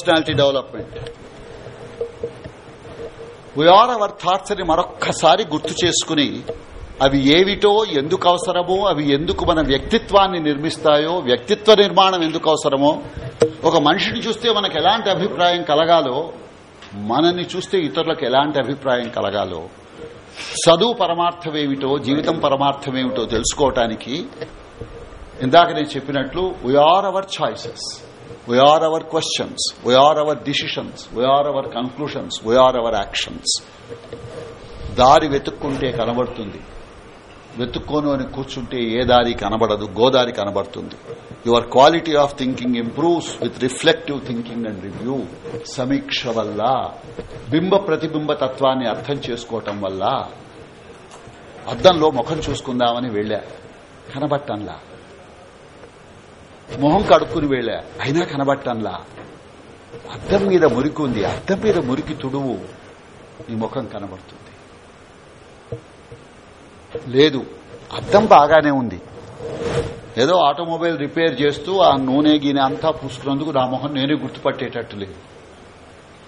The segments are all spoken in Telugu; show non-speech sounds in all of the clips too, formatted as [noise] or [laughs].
Personality development we are our thoughts అని మరొక్కసారి గుర్తు చేసుకుని అవి ఏవిటో ఎందుకు అవసరమో అవి ఎందుకు మన వ్యక్తిత్వాన్ని నిర్మిస్తాయో వ్యక్తిత్వ నిర్మాణం ఎందుకు అవసరమో ఒక మనిషిని చూస్తే మనకు ఎలాంటి అభిప్రాయం కలగాలో మనల్ని చూస్తే ఇతరులకు ఎలాంటి అభిప్రాయం కలగాలో చదువు పరమార్థమేమిటో జీవితం పరమార్థమేమిటో తెలుసుకోవటానికి ఇందాక నేను చెప్పినట్లు we are our choices we are our questions we are our decisions we are our conclusions we are our actions దారి వెతుక్కుంటే కనబడుతుంది. వెతుక్కోను అని కూర్చుంటే ఏ దారి కనబడదు గోదారి కనబడుతుంది. Your quality of thinking improves with reflective thinking and review సమీక్ష వల్ల బింబ ప్రతిబింబ తత్వాన్ని అర్థం చేసుకోవటం వల్ల అద్దంలో ముఖం చూసుకుందామని వెళ్ళా కనబట్టంలా. మొహం కడుక్కుని వెళ్ళా అయినా కనబట్టంలా. అద్దం మీద మురికి ఉంది అద్దం మీద మురికి తుడువు నీ ముఖం కనబడుతుంది. లేదు అద్దం బాగానే ఉంది. ఏదో ఆటోమొబైల్ రిపేర్ చేస్తూ ఆ నూనె గీనె అంతా పూసుకున్నందుకు నా మొహం నేనే గుర్తుపట్టేటట్టు లేదు.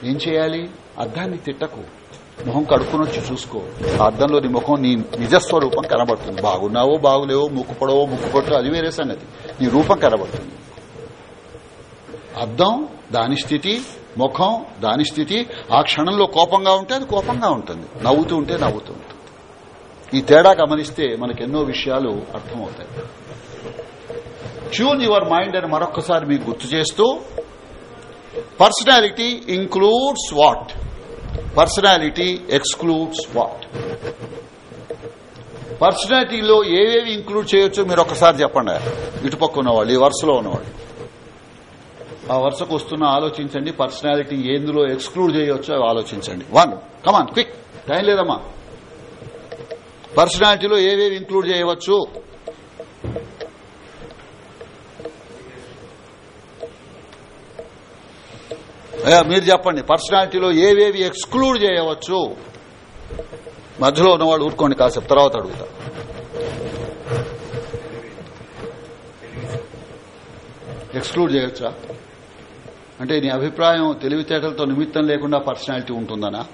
ఏం చేయాలి? అద్దాన్ని తిట్టకు. ముఖం కడుక్కుని వచ్చి చూసుకో. అర్థంలోని ముఖం నీ ముఖం నీ నిజస్వరూపం కనబడుతుంది. బాగున్నావో బాగులేవో ముక్కు పొడవో ముక్కు పొట్టో అది వేరే సంగతి. నీ రూపం కనబడుతుంది. అర్థం దాని స్థితి ముఖం దాని స్థితి ఆ క్షణంలో కోపంగా ఉంటే అది కోపంగా ఉంటుంది. నవ్వుతూ ఉంటే నవ్వుతూ ఉంటుంది. ఈ తేడా గమనిస్తే మనకెన్నో విషయాలు అర్థమవుతాయి. ట్యూన్ యువర్ మైండ్ అని మరొకసారి మీకు గుర్తు చేస్తూ personality includes what personality excludes what? పర్సనాలిటీలో ఏవేవి ఇంక్లూడ్ చేయొచ్చో మీరు ఒకసారి చెప్పండి. ఇటుపక్క ఉన్నవాళ్ళు ఈ వరుసలో ఉన్నవాళ్ళు. ఆ వరుసకు వస్తున్న ఆలోచించండి. పర్సనాలిటీ ఎందులో ఎక్స్క్లూడ్ చేయొచ్చో ఆలోచించండి. వన్ కమాన్ క్విక్ టైం లేదమ్మా. పర్సనాలిటీలో ఏవేవి ఇంక్లూడ్ చేయవచ్చు? మీరు చెప్పండి పర్సనాలిటీలో ఏవేవి ఎక్స్క్లూడ్ చేయవచ్చు? మధ్యలో ఉన్నవాళ్ళు ఊరుకోండి కాసేపు తర్వాత అడుగుతా. ఎక్స్క్లూడ్ చేయొచ్చా? అంటే నీ అభిప్రాయం తెలివితేటలతో నిమిత్తం లేకుండా పర్సనాలిటీ ఉంటుందనా?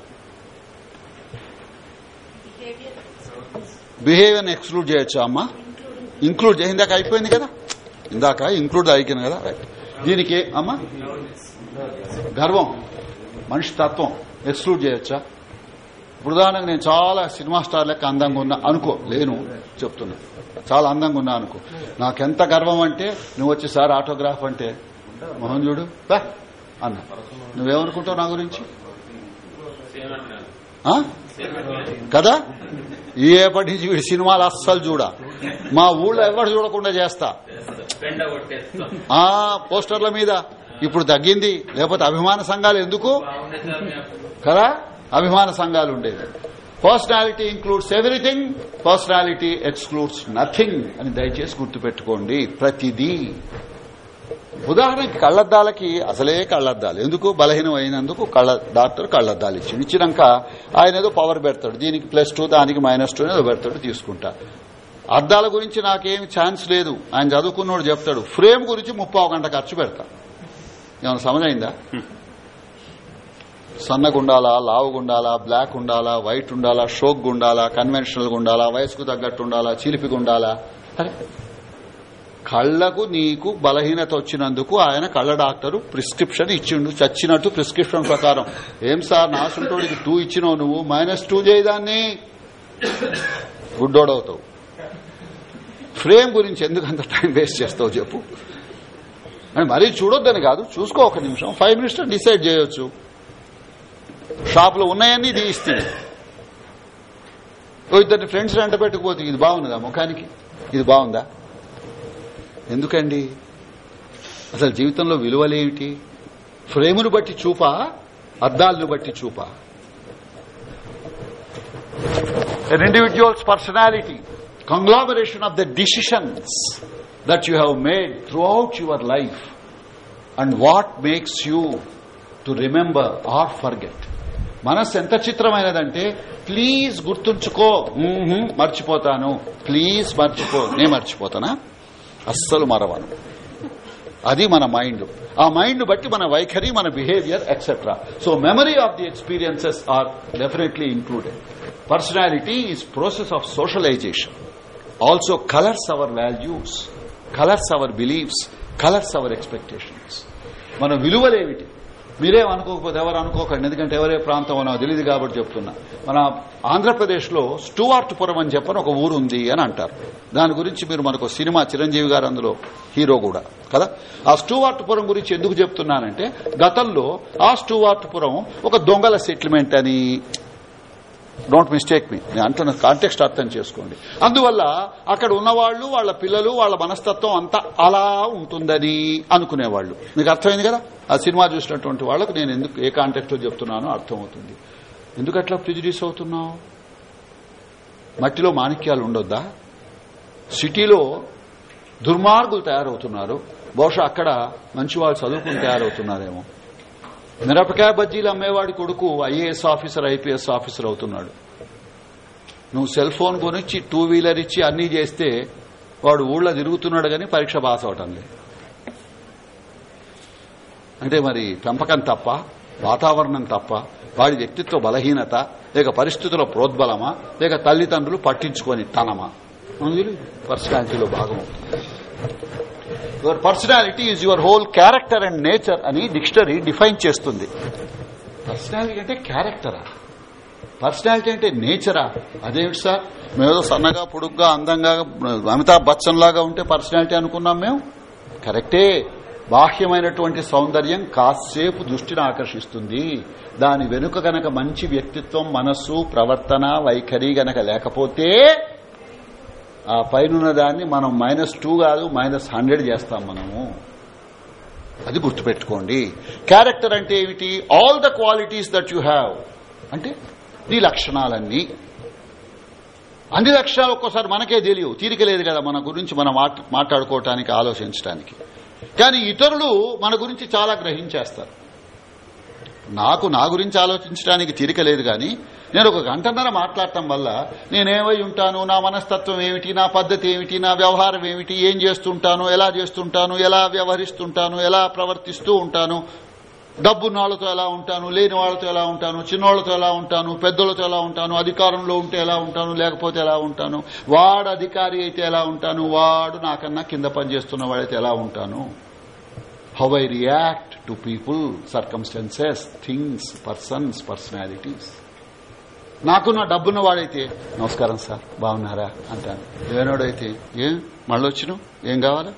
బిహేవియర్ ఎక్స్క్లూడ్ చేయొచ్చా అమ్మా? ఇంక్లూడ్ చేయ ఇందాక అయిపోయింది కదా? ఇందాక ఇంక్లూడ్ అయిపోయింది కదా రైట్. దీనికి అమ్మా? గర్వం మనిషి తత్వం ఎక్స్క్లూడ్ చేయొచ్చా? ఉదాహరణకు నేను చాలా సినిమా స్టార్ లెక్క అందంగా ఉన్నా అనుకో లేను చెప్తున్నా. చాలా అందంగా ఉన్నా అనుకో. నాకెంత గర్వం అంటే నువ్వు వచ్చి సార్ ఆటోగ్రాఫ్ అంటే మోహన్ చూడు బా అన్న. నువ్వేమనుకుంటావు నా గురించి? కదా? ఏపటి నుంచి వీడి సినిమాలు అస్సలు చూడ. మా ఊళ్ళో ఎవరు చూడకుండా చేస్తా. ఆ పోస్టర్ల మీద. ఇప్పుడు తగ్గింది. లేకపోతే అభిమాన సంఘాలు ఎందుకు? కదా? అభిమాన సంఘాలు ఉండేవి. Personality includes everything personality excludes nothing అని దయచేసి గుర్తుపెట్టుకోండి. ప్రతిదీ. ఉదాహరణకి కళ్ళద్దాలకి అసలే కళ్ళద్దాలు ఎందుకు? బలహీనం అయినందుకు కళ్ళ డాక్టర్ కళ్ళద్దాలు ఇచ్చింది. ఇచ్చినాక ఆయన ఏదో పవర్ పెడతాడు. దీనికి ప్లస్ టూ దానికి మైనస్ టూ ఏదో పెడతాడు తీసుకుంటా. అద్దాల గురించి నాకేమి ఛాన్స్ లేదు. ఆయన చదువుకున్నోడు చెప్తాడు ఫ్రేమ్ గురించి ముప్పావు గంట ఖర్చు పెడతా. ఏమైనా సమజైందా సన్నగుండాలా లావుగుండాలా బ్లాక్ ఉండాలా వైట్ ఉండాలా షోక్ ఉండాలా కన్వెన్షనల్ ఉండాలా వయసుకు తగ్గట్టు ఉండాలా చిలిపిగా ఉండాలా అరే కళ్ళకు నీకు బలహీనత వచ్చినందుకు ఆయన కళ్ళ డాక్టరు ప్రిస్క్రిప్షన్ ఇచ్చిండు చచ్చినట్టు ప్రిస్క్రిప్షన్ ప్రకారం. ఏం సార్ నాసుంటోడికి టూ ఇచ్చినావు నువ్వు మైనస్ టూ చేయదాన్ని గుడ్డోడవుతావు. ఫ్రేమ్ గురించి ఎందుకంత టైం వేస్ట్ చేస్తావు చెప్పు. అని మరీ చూడొద్దని కాదు చూసుకో ఒక నిమిషం. ఫైవ్ మినిట్స్ డిసైడ్ చేయొచ్చు. షాప్ ఉన్నాయని ఇది ఇస్తుంది. ఓ ఇద్దరిని ఫ్రెండ్స్ వెంట పెట్టుకుపోతే ఇది బాగుందా ముఖానికి? ఇది బాగుందా? ఎందుకండి? అసలు జీవితంలో విలువలేమిటి? ఫ్రేమును బట్టి చూపా అద్దాలను బట్టి చూపా? An individual's personality, conglomeration of the decisions. That you have made throughout your life and what makes you to remember or forget. మనస్సు ఎంత చిత్రమైనదంటే ప్లీజ్ గుర్తుంచుకో. మర్చిపోతాను. ప్లీజ్ మర్చిపో. నే మర్చిపోతానా? అస్సలు మరవను. అది మన మైండ్. ఆ మైండ్ బట్టి మన వైఖరి మన behaviour etcetera so memory of the experiences are definitely included personality is process of socialization also colours our values colours our beliefs colours our expectations మన విలువలేమిటి? మీరేం అనుకోకపోతే ఎవరు అనుకోకండి. ఎందుకంటే ఎవరే ప్రాంతం అనో తెలియదు కాబట్టి చెప్తున్నా. మన ఆంధ్రప్రదేశ్లో స్టూవార్ట్ స్టూవార్ట్పురం అని చెప్పని ఒక ఊరు ఉంది అని అంటారు. దాని గురించి మీరు మనకు సినిమా చిరంజీవి గారు అందులో హీరో కూడా కదా? ఆ స్టూవార్ట్పురం గురించి ఎందుకు చెప్తున్నానంటే గతంలో ఆ స్టూవార్ట్పురం ఒక దొంగల సెటిల్మెంట్ అని డోంట్ మిస్టేక్ మీ నేను అంటున్న కాంటెక్స్ట్ అర్థం చేసుకోండి. అందువల్ల అక్కడ ఉన్నవాళ్ళు వాళ్ళ పిల్లలు వాళ్ళ మనస్తత్వం అంతా అలా ఉంటుందని అనుకునేవాళ్ళు మీకు అర్థమైంది కదా? ఆ సినిమా చూసినటువంటి వాళ్ళకు నేను ఎందుకు ఏ కాంటెక్స్ట్లో చెప్తున్నానో అర్థమవుతుంది. ఎందుకు అట్లా ప్రిజుడీస్ అవుతున్నావు? మట్టిలో మాణిక్యాలు ఉండొద్దా? సిటీలో దుర్మార్గులు తయారవుతున్నారు. బహుశా అక్కడ మంచి వాళ్ళు చదువుకుని తయారవుతున్నారేమో. మిరపకాయ బజ్జీలు అమ్మేవాడి కొడుకు ఐఏఎస్ ఆఫీసర్ ఐపీఎస్ ఆఫీసర్ అవుతున్నాడు. నువ్వు సెల్ ఫోన్ కొనిచ్చి టూ వీలర్ ఇచ్చి అన్నీ చేస్తే వాడు ఊళ్ళో తిరుగుతున్నాడు కానీ పరీక్ష పాస్ అవటం లేదు. అంటే మరి పెంపకం తప్ప వాతావరణం తప్ప వాడి వ్యక్తిత్వ బలహీనత లేక పరిస్థితుల ప్రోద్బలమా లేక తల్లిదండ్రులు పట్టించుకొని తనమా? పర్సనాలిటీలో భాగం your personality is your whole character and nature అని డిక్షనరీ డిఫైన్ చేస్తుంది. పర్సనాలిటీ అంటే క్యారెక్టరా? పర్సనాలిటీ అంటే నేచరా? అదేమిటి సార్? మేమేదో సన్నగా పొడుగ్గా అందంగా అమితాబ్ బచ్చన్ లాగా ఉంటే పర్సనాలిటీ అనుకున్నాం మేము? కరెక్టే. బాహ్యమైనటువంటి సౌందర్యం కాసేపు దృష్టిని ఆకర్షిస్తుంది. దాని వెనుక గనక మంచి వ్యక్తిత్వం మనస్సు ప్రవర్తన వైఖరి గనక లేకపోతే ఆ పైన దాన్ని మనం మైనస్ టూ కాదు మైనస్ హండ్రెడ్ చేస్తాం మనము. అది గుర్తుపెట్టుకోండి. క్యారెక్టర్ అంటే ఏమిటి? All the qualities that you have అంటే నీ లక్షణాలన్నీ. అన్ని లక్షణాలు ఒక్కోసారి మనకే తెలియవు. తీరిక లేదు కదా మన గురించి మనం మాట్లాడుకోవటానికి ఆలోచించడానికి కానీ ఇతరులు మన గురించి చాలా గ్రహించేస్తారు. నాకు నా గురించి ఆలోచించడానికి తీరిక లేదు కానీ నేను ఒక గంటన్నర మాట్లాడటం వల్ల నేనేమై ఉంటాను? నా మనస్తత్వం ఏమిటి? నా పద్ధతి ఏమిటి? నా వ్యవహారం ఏమిటి? ఏం చేస్తుంటాను? ఎలా చేస్తుంటాను? ఎలా వ్యవహరిస్తుంటాను? ఎలా ప్రవర్తిస్తూ ఉంటాను? డబ్బున్న వాళ్ళతో ఎలా ఉంటాను? లేని వాళ్ళతో ఎలా ఉంటాను? చిన్నోళ్ళతో ఎలా ఉంటాను? పెద్దలతో ఎలా ఉంటాను? అధికారంలో ఉంటే ఎలా ఉంటాను? లేకపోతే ఎలా ఉంటాను? వాడు అధికారి అయితే ఎలా ఉంటాను? వాడు నాకన్నా కింద పనిచేస్తున్న వాడైతే ఎలా ఉంటాను? How I react to people circumstances things persons personalities నాకు నా డబ్బున్న వాడైతే నమస్కారం సార్ బాగున్నారా? అంటాను. లేనోడైతే ఏం? మళ్ళీ వచ్చిన ఏం కావాలి?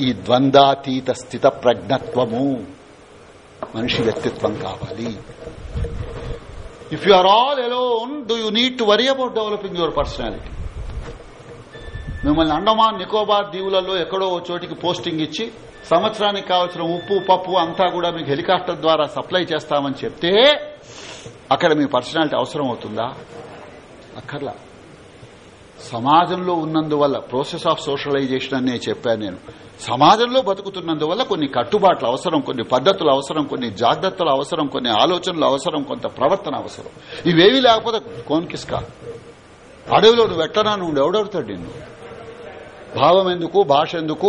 ఈ ద్వంద్వాతీత స్థిత ప్రజ్ఞత్వము. మనిషి వ్యక్తిత్వం కావాలి. If you are all alone do you need to worry about developing your personality మిమ్మల్ని అండమాన్ నికోబార్ దీవులలో ఎక్కడో చోటికి పోస్టింగ్ ఇచ్చి సంవత్సరానికి కావాల్సిన ఉప్పు పప్పు అంతా కూడా మీకు హెలికాప్టర్ ద్వారా సప్లై చేస్తామని చెప్తే అక్కడ మీ పర్సనాలిటీ అవసరం అవుతుందా? అక్కర్లా. సమాజంలో ఉన్నందువల్ల ప్రోసెస్ ఆఫ్ సోషలైజేషన్ అని చెప్పాను నేను. సమాజంలో బతుకుతున్నందువల్ల కొన్ని కట్టుబాట్లు అవసరం కొన్ని పద్దతులు అవసరం కొన్ని జాగ్రత్తలు అవసరం కొన్ని ఆలోచనలు అవసరం కొంత ప్రవర్తన అవసరం. ఇవేవి లేకపోతే కోన్కిస్కా అడవిలో నువ్వు ఎట్లనా నువ్వు ఎవడవుతాడు నిన్ను? భావం ఎందుకు భాష ఎందుకు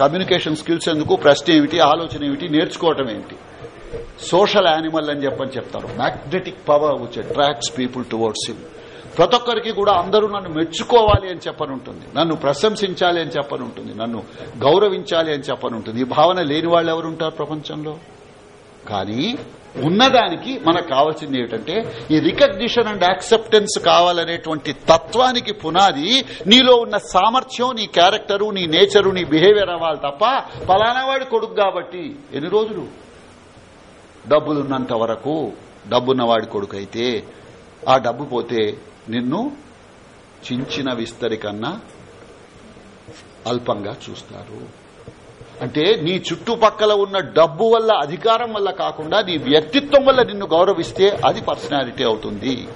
కమ్యూనికేషన్ స్కిల్స్ ఎందుకు ప్రశ్న ఏమిటి ఆలోచన ఏమిటి నేర్చుకోవటం ఏమిటి సోషల్ యానిమల్ అని చెప్పని చెప్తారు. Magnetic power which attracts people towards him ప్రతి ఒక్కరికి కూడా అందరూ నన్ను మెచ్చుకోవాలి అని చెప్పనుంటుంది. నన్ను ప్రశంసించాలి అని చెప్పనుంటుంది. నన్ను గౌరవించాలి అని చెప్పనుంటుంది. ఈ భావన లేని వాళ్ళు ఎవరుంటారు ప్రపంచంలో? కానీ ఉన్నదానికి మనకు కావాల్సింది ఏమిటంటే ఈ రికగ్నిషన్ అండ్ యాక్సెప్టెన్స్ కావాలనేటువంటి తత్వానికి పునాది నీలో ఉన్న సామర్థ్యం నీ క్యారెక్టరు నీ నేచరు నీ బిహేవియర్ అవ్వాలి తప్ప పలానావాడి కొడుకు కాబట్టి ఎన్ని రోజులు? డబ్బులున్నంత వరకు డబ్బున్నవాడి కొడుకు అయితే ఆ డబ్బు పోతే నిన్ను చించిన విస్తరి కన్నా అల్పంగా చూస్తారు. అంటే నీ చుట్టుపక్కల ఉన్న డబ్బు వల్ల అధికారం వల్ల కాకుండా నీ వ్యక్తిత్వం వల్ల నిన్ను గౌరవిస్తే అది పర్సనాలిటీ అవుతుంది.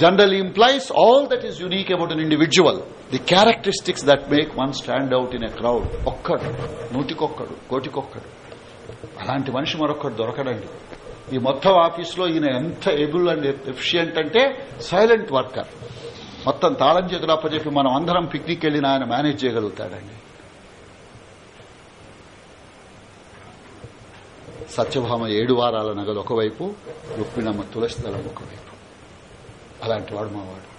General implies all that is unique about an individual the characteristics that make one stand out in a crowd ఒక్కడు నూటికొక్కడు కోటికొక్కడు. అలాంటి మనిషి మరొక్కడు దొరకడండి. ఈ మొత్తం ఆఫీసులో ఈయన ఎంత ఎబుల్ అండ్ ఎఫిషియంట్ అంటే సైలెంట్ వర్కర్ మొత్తం తాళం చేతులు అప్పచెప్పి మనం అందరం పిక్నిక్ వెళ్ళిన ఆయన మేనేజ్ చేయగలుగుతాడండి. సత్యభామ ఏడు వారాల నగలు ఒకవైపు రుక్మిణమ్మ తులసి దళం ఒకవైపు. అలాంటి వాడు మావాడు.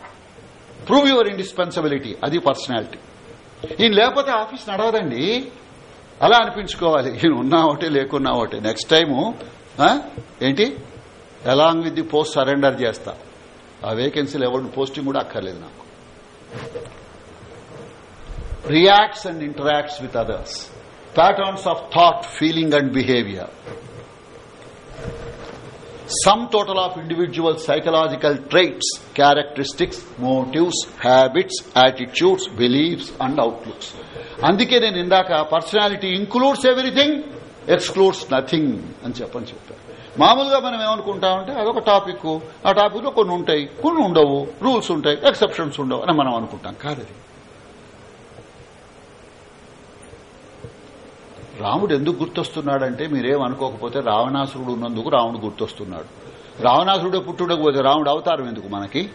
ప్రూవ్ యువర్ ఇండిస్పెన్సిబిలిటీ అది పర్సనాలిటీ ఈయన లేకపోతే ఆఫీస్ నడవదండి. అలా అనిపించుకోవాలి. ఈయన ఉన్నా ఒకటే లేకున్నా ఒకటే. నెక్స్ట్ టైము ఏంటి? Along with the post surrender చేస్తా. ఆ వేకెన్సీలు ఎవరిని పోస్టింగ్ కూడా అక్కర్లేదు నాకు. Reacts and interacts with others patterns of thought feeling and behaviour sum total of individual psychological traits, characteristics, motives, habits, attitudes, beliefs and outlooks. అందుకే నేను ఇందాక personality includes everything excludes nothing అని చెప్పని చెప్తాను మామూలుగా మనం ఏమనుకుంటామంటే అదొక టాపిక్ ఆ టాపిక్లో కొన్ని ఉంటాయి కొన్ని ఉండవు రూల్స్ ఉంటాయి ఎక్సెప్షన్స్ ఉండవు అని మనం అనుకుంటాం. కాదు రాముడు ఎందుకు గుర్తొస్తున్నాడంటే మీరేం అనుకోకపోతే రావణాసురుడు ఉన్నందుకు రాముడు గుర్తొస్తున్నాడు. రావణాసురుడే పుట్టుడకపోతే రాముడు అవతారం ఎందుకు మనకి?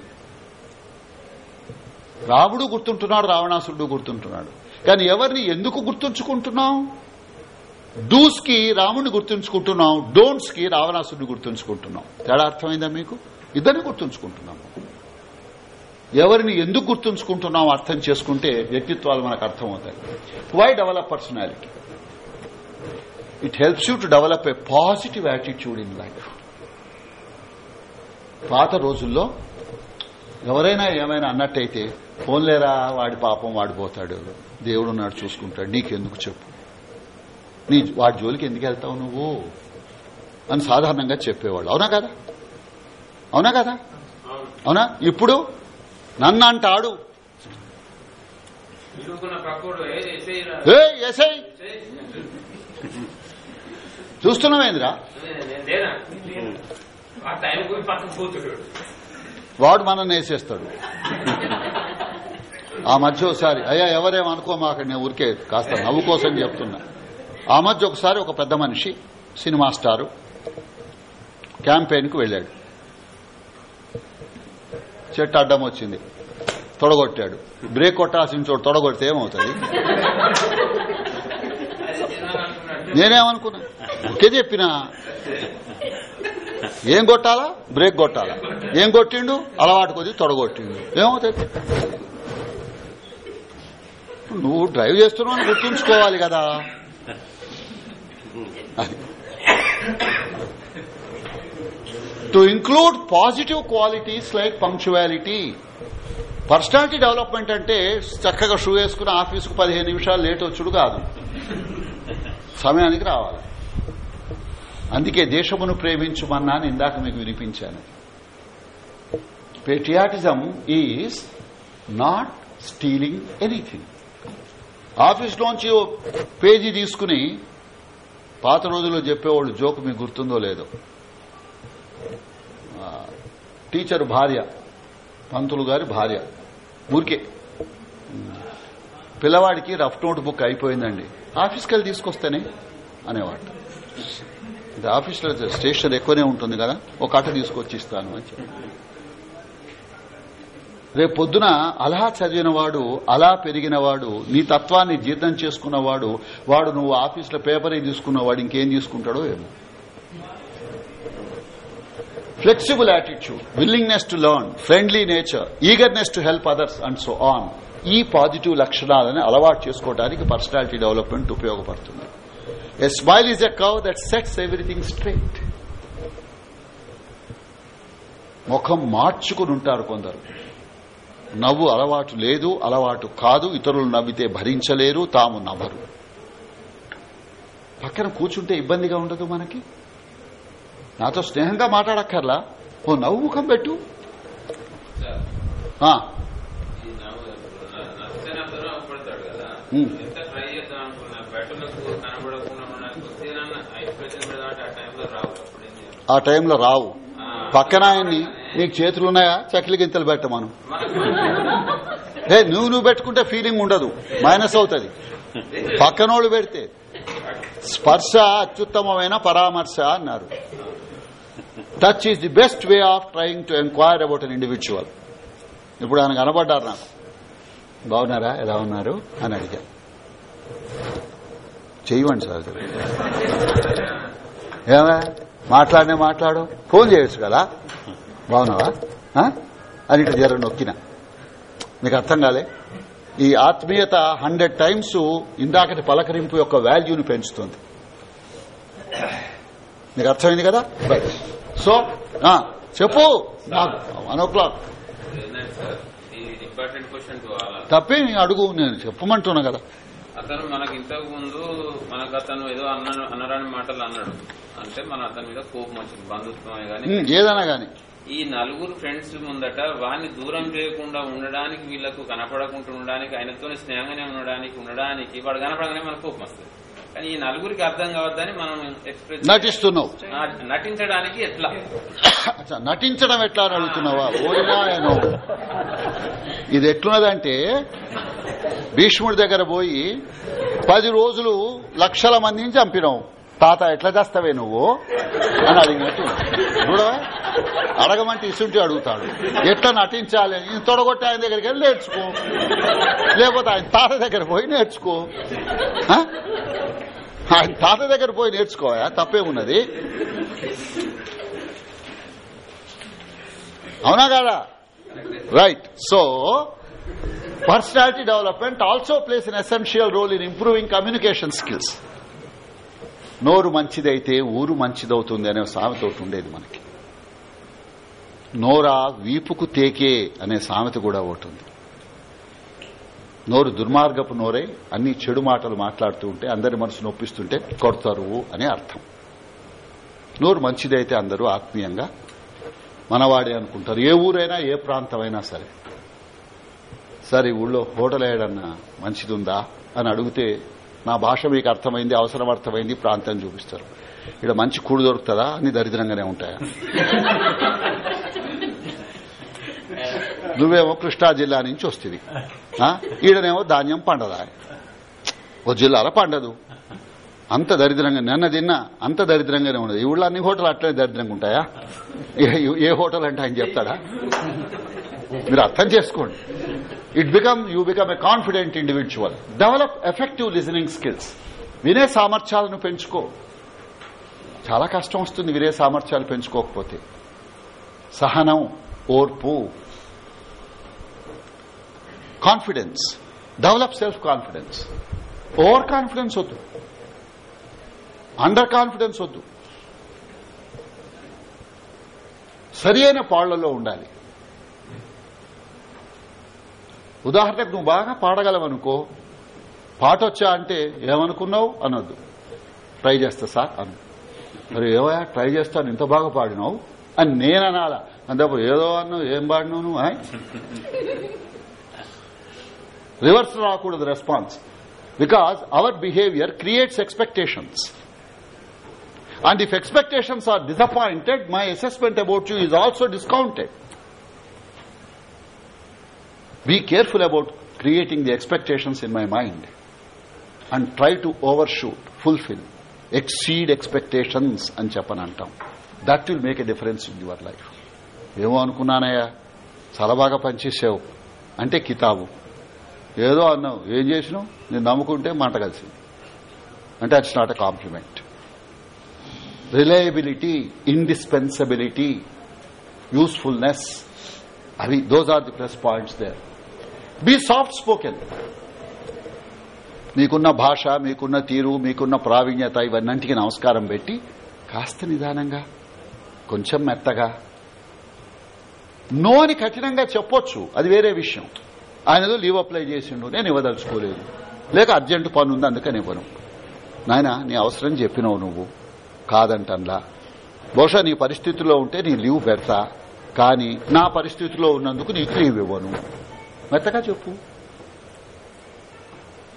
రాముడు గుర్తుంటున్నాడు రావణాసురుడు గుర్తుంటున్నాడు. కానీ ఎవరిని ఎందుకు గుర్తుంచుకుంటున్నాం? డూస్కి రాముడిని గుర్తుంచుకుంటున్నాం డోంట్స్కి రావణాసురుడిని గుర్తుంచుకుంటున్నాం. తేడా అర్థమైందా మీకు? ఇద్దరిని గుర్తుంచుకుంటున్నాము ఎవరిని ఎందుకు గుర్తుంచుకుంటున్నాం అర్థం చేసుకుంటే వ్యక్తిత్వాలు మనకు అర్థమవుతాయి. Why develop personality? It helps you to develop a positive attitude in life పాత రోజుల్లో ఎవరైనా ఏమైనా అన్నట్టయితే ఫోన్లేరా వాడి పాపం వాడిపోతాడు దేవుడు ఉన్నాడు చూసుకుంటాడు. నీకెందుకు చెప్పు? నీ వాడి జోలికి ఎందుకు వెళ్తావు నువ్వు? అని సాధారణంగా చెప్పేవాళ్ళు. అవునా కదా? అవునా కదా? అవునా? ఇప్పుడు నన్ను అంటాడు. ఏ ఎస్ఐరా ఏ ఎస్ఐ చూస్తున్నామేంద్రా నేను లేనా ఆ టైం పోయి పక్కన కూతుడు వాడు మనల్ని వేసేస్తాడు. ఆ మధ్య ఒకసారి అయ్యా ఎవరేమనుకో మాకు నేను ఊరికే కాస్త నవ్వు కోసం చెప్తున్నా. ఆ మధ్య ఒకసారి ఒక పెద్ద మనిషి సినిమా స్టారు క్యాంపెయిన్కు వెళ్ళాడు. చెట్టు అడ్డం వచ్చింది. తొడగొట్టాడు. బ్రేక్ కొట్టాల్సిన చోటు తొడగొడితే ఏమవుతుంది? నేనేమనుకున్నా? ఒకే చెప్పినా? ఏం కొట్టాలా? బ్రేక్ కొట్టాలా? ఏం కొట్టిండు? అలవాటు కొద్ది తొడగొట్టిండు. ఏమవుతుంది నువ్వు డ్రైవ్ చేస్తున్నావు అని గుర్తుంచుకోవాలి కదా. To include positive qualities like punctuality personality development అంటే చక్కగా షూ వేసుకుని ఆఫీసుకు పదిహేను నిమిషాలు లేట్ వచ్చుడు కాదు. సమయానికి రావాలి. అందుకే దేశమును ప్రేమించుమన్నా అని ఇందాక మీకు వినిపించాను. Patriotism is not stealing anything ఆఫీస్లోంచి page తీసుకుని పాత రోజుల్లో చెప్పేవాళ్ళు జోకు మీకు గుర్తుందో లేదో. టీచర్ భార్య పంతులు గారి భార్య ఊరికే. పిల్లవాడికి రఫ్ నోట్ బుక్ అయిపోయిందండి. ఆఫీస్కి వెళ్ళి తీసుకొస్తేనే అనేవాడు. ఇది ఆఫీస్లో స్టేషన్ ఎక్కువనే ఉంటుంది కదా ఒక అట తీసుకొచ్చి ఇస్తాను అని చెప్పి. రేపు పొద్దున అలా చదివినవాడు అలా పెరిగినవాడు నీ తత్వాన్ని జీర్ణం చేసుకున్నవాడు వాడు నువ్వు ఆఫీసులో పేపరే తీసుకున్నవాడు ఇంకేం తీసుకుంటాడో ఏమో. Flexible attitude willingness to learn friendly nature eagerness to help others and so on ఈ పాజిటివ్ లక్షణాలని అలవాటు చేసుకోవడానికి పర్సనాలిటీ డెవలప్మెంట్ ఉపయోగపడుతుంది. A smile is a curve that sets everything straight ముఖం మార్చుకుని ఉంటారు కొందరు. నవ్వు అలవాటు లేదు అలవాటు కాదు ఇతరులు నవ్వితే భరించలేరు తాము నవ్వరు. పక్కన కూర్చుంటే ఇబ్బందిగా ఉండదు మనకి. నాతో స్నేహంగా మాట్లాడక్కర్లా? ఓ నవ్వు ముఖం పెట్టు ఆ, ఈ నవ్వు నచ్చినంతలో పడతాడు కదా ఉమ్. ఎంత ట్రై చేద్దాం అనుకున్నా బయటలకు కనబడకుండా నాకు కొద్దిగా ఎక్స్ప్రెషన్ పెడదామంటే ఆ టైంలో రావు అప్పుడు ఏం చేయాలి? ఆ టైంలో రావు. పక్కన ఆయన్ని నీకు చేతులున్నాయా చకిలి గింతలు పెట్టమను మనకు ఏ నువ్వు నువ్వు పెట్టుకుంటే ఫీలింగ్ ఉండదు. మైనస్ అవుతుంది. పక్కనోళ్ళు పెడితే స్పర్శ అత్యుత్తమమైన పరామర్శ అన్నారు. Touch is the best way of trying to enquire about an individual ఇప్పుడు ఆయన కనబడ్డారు నాకు. బాగున్నారా? ఎలా ఉన్నారు? అని అడిగా. చెయ్యండి సార్. ఏమా? మాట్లాడనే మాట్లాడు. ఫోన్ చేయొచ్చు కదా? బాగున్నావా? అని ఇట్లా జర నొక్కిన. మీకు అర్థం కాలే? ఈ ఆత్మీయత హండ్రెడ్ టైమ్స్ ఇందాకటి పలకరింపు యొక్క వాల్యూని పెంచుతుంది. నీకు అర్థమైంది కదా? సో చెప్పు. One o'clock. తప్పే అడుగు నేను చెప్పమంటున్నా కదా. అతను మనకి ఇంతకు ముందు మనకు అతను ఏదో అన్న అనరాని మాటలు అన్నాడు. అంటే మన అతని మీద కోపం వచ్చింది బంధుత్వమే గాని ఏదైనా గాని ఈ నలుగురు ఫ్రెండ్స్ ముందట వాడిని దూరం చేయకుండా ఉండడానికి వీళ్ళకు కనపడకుండా ఉండడానికి ఆయనతో స్నేహంగానే ఉండడానికి ఉండడానికి వాడు కనపడగానే మనకు కోపం వస్తుంది. కానీ ఈ నలుగురికి అర్థం కావద్దని మనం ఎక్స్ప్రెస్ నటిస్తున్నావు. నటించడానికి ఎట్లా? నటించడం ఎట్లా అని అడుగుతున్నావా? ఓడినాయను ఇది ఎట్లున్నదంటే భీష్ముడి దగ్గర పోయి పది రోజులు లక్షల మందిని చంపినావు. తాత ఎట్లా చేస్తావే నువ్వు? అని అడిగినట్టు. చూడవా? అడగమంటే ఇసుంటి అడుగుతాడు. ఎట్లా నటించాలి? అని ఈయన తొడగొట్టి ఆయన దగ్గరికి వెళ్ళి నేర్చుకో. లేకపోతే ఆయన తాత దగ్గర పోయి నేర్చుకో. తాత దగ్గర పోయి నేర్చుకోవా? తప్పేమున్నది అవునా కాదా? Right so personality development also plays an essential role in improving communication skills నోరు మంచిదైతే ఊరు మంచిదవుతుంది అనే సామెత ఒకటి ఉండేది మనకి. నోరా వీపుకు తేకే అనే సామెత కూడా ఒకటి ఉంది. నోరు దుర్మార్గపు నోరే అన్ని చెడు మాటలు మాట్లాడుతూ ఉంటే అందరి మనసు నొప్పిస్తుంటే కొడతారు అని అర్థం. నోరు మంచిదైతే అందరూ ఆత్మీయంగా మనవాడే అనుకుంటారు. ఏ ఊరైనా ఏ ప్రాంతమైనా సరే. సరే ఊళ్ళో హోటల్ ఏడన్నా మంచిదుందా అని అడిగితే నా భాష మీకు అర్థమైంది అవసరం అర్థమైంది ప్రాంతం చూపిస్తారు. ఇక్కడ మంచి కూడు దొరుకుతుందా? అని దరిద్రంగానే ఉంటాయా? నువ్వేమో కృష్ణా జిల్లా నుంచి వస్తుంది [laughs] ఈడనేమో ధాన్యం పండదా? ఓ జిల్లాలో పండదు. అంత దరిద్రంగా నిన్న తిన్నా అంత దరిద్రంగానే ఉండదు ఈ ఊళ్ళో అన్ని హోటల్ అట్లనే దరిద్రంగా ఉంటాయా? ఏ- హోటల్ అంటే ఆయన చెప్తాడా? మీరు అర్థం చేసుకోండి. It become you become a confident individual develop effective listening skills వినే సామర్థ్యాలను పెంచుకో. చాలా కష్టం వస్తుంది వినే సామర్థ్యాలు పెంచుకోకపోతే. సహనం ఓర్పు confidence develop self confidence over confidence వద్దు. అండర్ కాన్ఫిడెన్స్ వద్దు. సరి అయిన పాళ్ళలో ఉండాలి. ఉదాహరణకు నువ్వు బాగా పాడగలవనుకో పాట వచ్చా అంటే ఏమనుకున్నావు? అనొద్దు. ట్రై చేస్తా సార్ అను. మరి ఏవయా ట్రై చేస్తాను ఇంత బాగా పాడినావు? అని నేను అనాలా అంతప్పుడు ఏదో అన్నావు ఏం పాడినావు నువ్వు రివర్స్ రాకూడదు response. Because our behaviour creates expectations and if expectations are disappointed my assessment about you is also discounted be careful about creating the expectations in my mind and try to overshoot fulfil exceed expectations అని చెప్పని అంటాం that will make a difference in your life ఏమో అనుకున్నానయ్యా చాలా బాగా పనిచేసావు. అంటే కితాబు. ఏదో అన్నావు ఏం చేసినావు? నేను నమ్ముకుంటే మాట కలిసి. అంటే it's not a compliment reliability indispensability usefulness అవి those are the plus points there be soft spoken మీకున్న భాష మీకున్న తీరు మీకున్న ప్రావీణ్యత ఇవన్నింటికి నమస్కారం పెట్టి కాస్త నిదానంగా కొంచెం మెత్తగా నో అని కఠినంగా చెప్పొచ్చు అది వేరే విషయం. ఆయన ఏదో లీవ్ అప్లై చేసిండు. నేను ఇవ్వదలుచుకోలేదు. లేక అర్జెంటు పని ఉంది అందుకని ఇవ్వను. నాయన నీ అవసరం చెప్పినావు నువ్వు. కాదంటన్లా. బహుశా నీ పరిస్థితిలో ఉంటే నీ లీవ్ పెడతా. కానీ నా పరిస్థితిలో ఉన్నందుకు నీకు లీవ్ ఇవ్వను. మెత్తగా చెప్పు.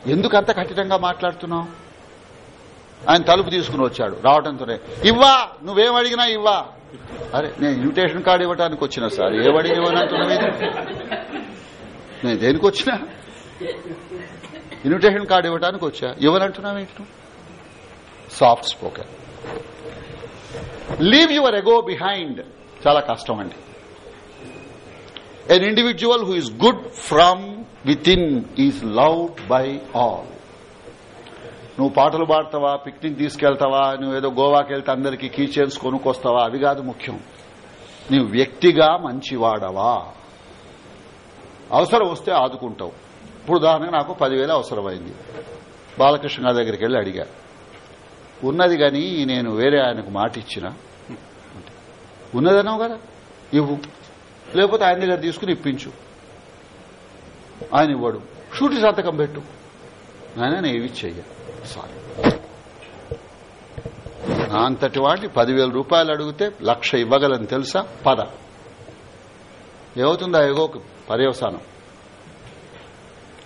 ఎందుకు అంత కఠినంగా మాట్లాడుతున్నావు? ఆయన తలుపు తీసుకుని వచ్చాడు. రావడంతోనే ఇవ్వా నువ్వేం అడిగినా ఇవ్వా. అరే నేను ఇన్విటేషన్ కార్డు ఇవ్వడానికి వచ్చిన సార్? ఏం అడిగి నేను దేనికి వచ్చినా? ఇన్విటేషన్ కార్డు ఇవ్వడానికి వచ్చా? ఇవ్వనంటున్నావేంటి ఏంటి? Soft spoken leave your ego behind చాలా కష్టం అండి. An individual who is good from within is love by all నువ్వు పాటలు పాడతావా? పిక్నిక్ తీసుకెళ్తావా? నువ్వు ఏదో గోవాకి వెళ్తే అందరికీ కీచెన్స్ కొనుక్కొస్తావా? అవి కాదు ముఖ్యం. నీవు వ్యక్తిగా మంచివాడవా? అవసరం వస్తే ఆదుకుంటావు. ఇప్పుడు ఉదాహరణగా నాకు పదివేలు అవసరమైంది. బాలకృష్ణ గారి దగ్గరికి వెళ్ళి అడిగా. ఉన్నది కానీ నేను వేరే ఆయనకు మాట ఇచ్చిన? ఉన్నదన్నావు కదా? ఇవ్వు. లేకపోతే ఆయన దగ్గర తీసుకుని ఇప్పించు. ఆయన ఇవ్వడు. షూటి సంతకం పెట్టు. ఆయన నేను ఇవి చెయ్య సారీ. నా అంతటి వాడిని పదివేల రూపాయలు అడిగితే లక్ష ఇవ్వగలని తెలుసా? పద. ఏమవుతుందా? ఎగోకు పర్యవసానం.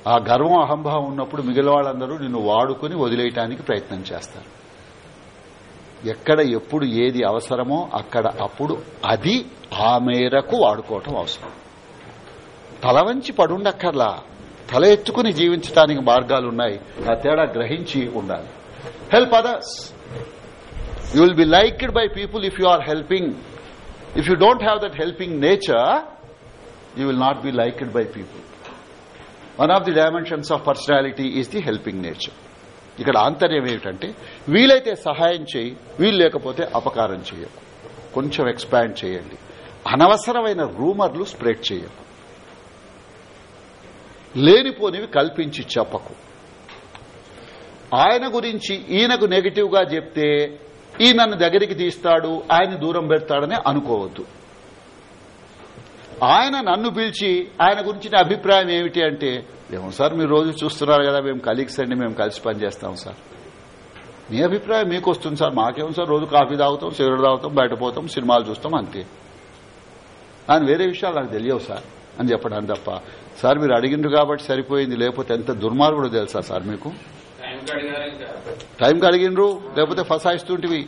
ఆ గర్వం అహంభావం ఉన్నప్పుడు మిగిలిన వాళ్ళందరూ నిన్ను వాడుకుని వదిలేయటానికి ప్రయత్నం చేస్తారు. ఎక్కడ ఎప్పుడు ఏది అవసరమో అక్కడ అప్పుడు అది ఆ మేరకు వాడుకోవటం అవసరం. తల వంచి పడుండక్కర్లా. తల ఎత్తుకుని జీవించడానికి మార్గాలున్నాయి. ఆ తేడా గ్రహించి ఉండాలి. Help others you will be liked by people if you are helping if you don't have that helping nature you will not be liked by people one of the dimensions of personality is the helping nature ఇక్కడ ఆంతర్యం ఏమిటంటే వీలైతే సహాయం చేయి వీలు లేకపోతే అపకారం చేయకు. కొంచెం ఎక్స్పాండ్ చేయండి. అనవసరమైన రూమర్లు స్ప్రెడ్ చేయకు. లేనిపోనివి కల్పించి చెప్పకు. ఆయన గురించి ఈయనకు నెగిటివ్గా చెప్తే ఈయనను దగ్గరికి తీస్తాడు ఆయన దూరం పెడతాడని అనుకోవద్దు. ఆయన నన్ను పిలిచి ఆయన గురించిన అభిప్రాయం ఏమిటి అంటే ఏమో సార్ మీరు రోజు చూస్తున్నారు కదా మేము కలీగ్స్ అండి మేము కలిసి పనిచేస్తాం సార్. మీ అభిప్రాయం మీకు వస్తుంది సార్ మాకేమో సార్ రోజు కాఫీ తాగుతాం సిగరెట్ తాగుతాం బయట పోతాం సినిమాలు చూస్తాం అంతే. ఆయన వేరే విషయాలు నాకు తెలియవు సార్ అని చెప్పడానికి తప్ప. సార్ మీరు అడిగిండ్రు కాబట్టి సరిపోయింది లేకపోతే ఎంత దుర్మార్గుడు తెలుసా సార్ మీకు? టైంకి అడిగిండ్రు లేకపోతే ఫసాయిస్తుంటివి.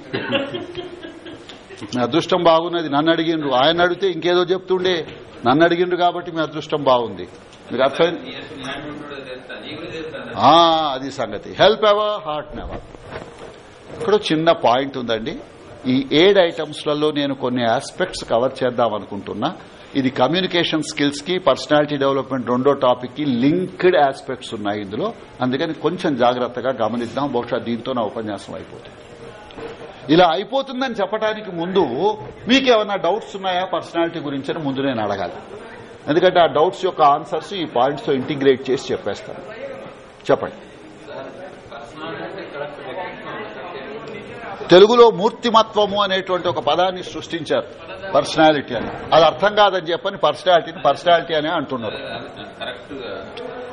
మీ అదృష్టం బాగున్నది. నన్ను అడిగిండ్రు. ఆయన అడిగితే ఇంకేదో చెప్తుండే. నన్ను అడిగిండ్రు కాబట్టి మీ అదృష్టం బాగుంది. మీకు అర్థమైంది? ఆ, అది సంగతి. హెల్ప్ ఎవర్ హార్ట్ నెవర్ ఇక్కడ చిన్న పాయింట్ ఉందండి. ఈ ఏడ్ ఐటమ్స్లలో నేను కొన్ని ఆస్పెక్ట్స్ కవర్ చేద్దాం అనుకుంటున్నా. ఇది కమ్యూనికేషన్ స్కిల్స్కి పర్సనాలిటీ డెవలప్మెంట్ రెండో టాపిక్కి లింక్డ్ ఆస్పెక్ట్స్ ఉన్నాయి ఇందులో. అందుకని కొంచెం జాగ్రత్తగా గమనిద్దాం. బహుశా దీంతో నా ఉపన్యాసం అయిపోతుంది. ఇలా అయిపోతుందని చెప్పడానికి ముందు మీకేమన్నా డౌట్స్ ఉన్నాయా? పర్సనాలిటీ గురించి అని ముందు నేను అడగాలి. ఎందుకంటే ఆ డౌట్స్ యొక్క ఆన్సర్స్ ఈ పాయింట్స్తో ఇంటిగ్రేట్ చేసి చెప్పేస్తాను. చెప్పండి. తెలుగులో మూర్తిమత్వము అనేటువంటి ఒక పదాన్ని సృష్టించారు. పర్సనాలిటీ అని. అది అర్థం కాదని చెప్పని పర్సనాలిటీని పర్సనాలిటీ అనే అంటున్నారు.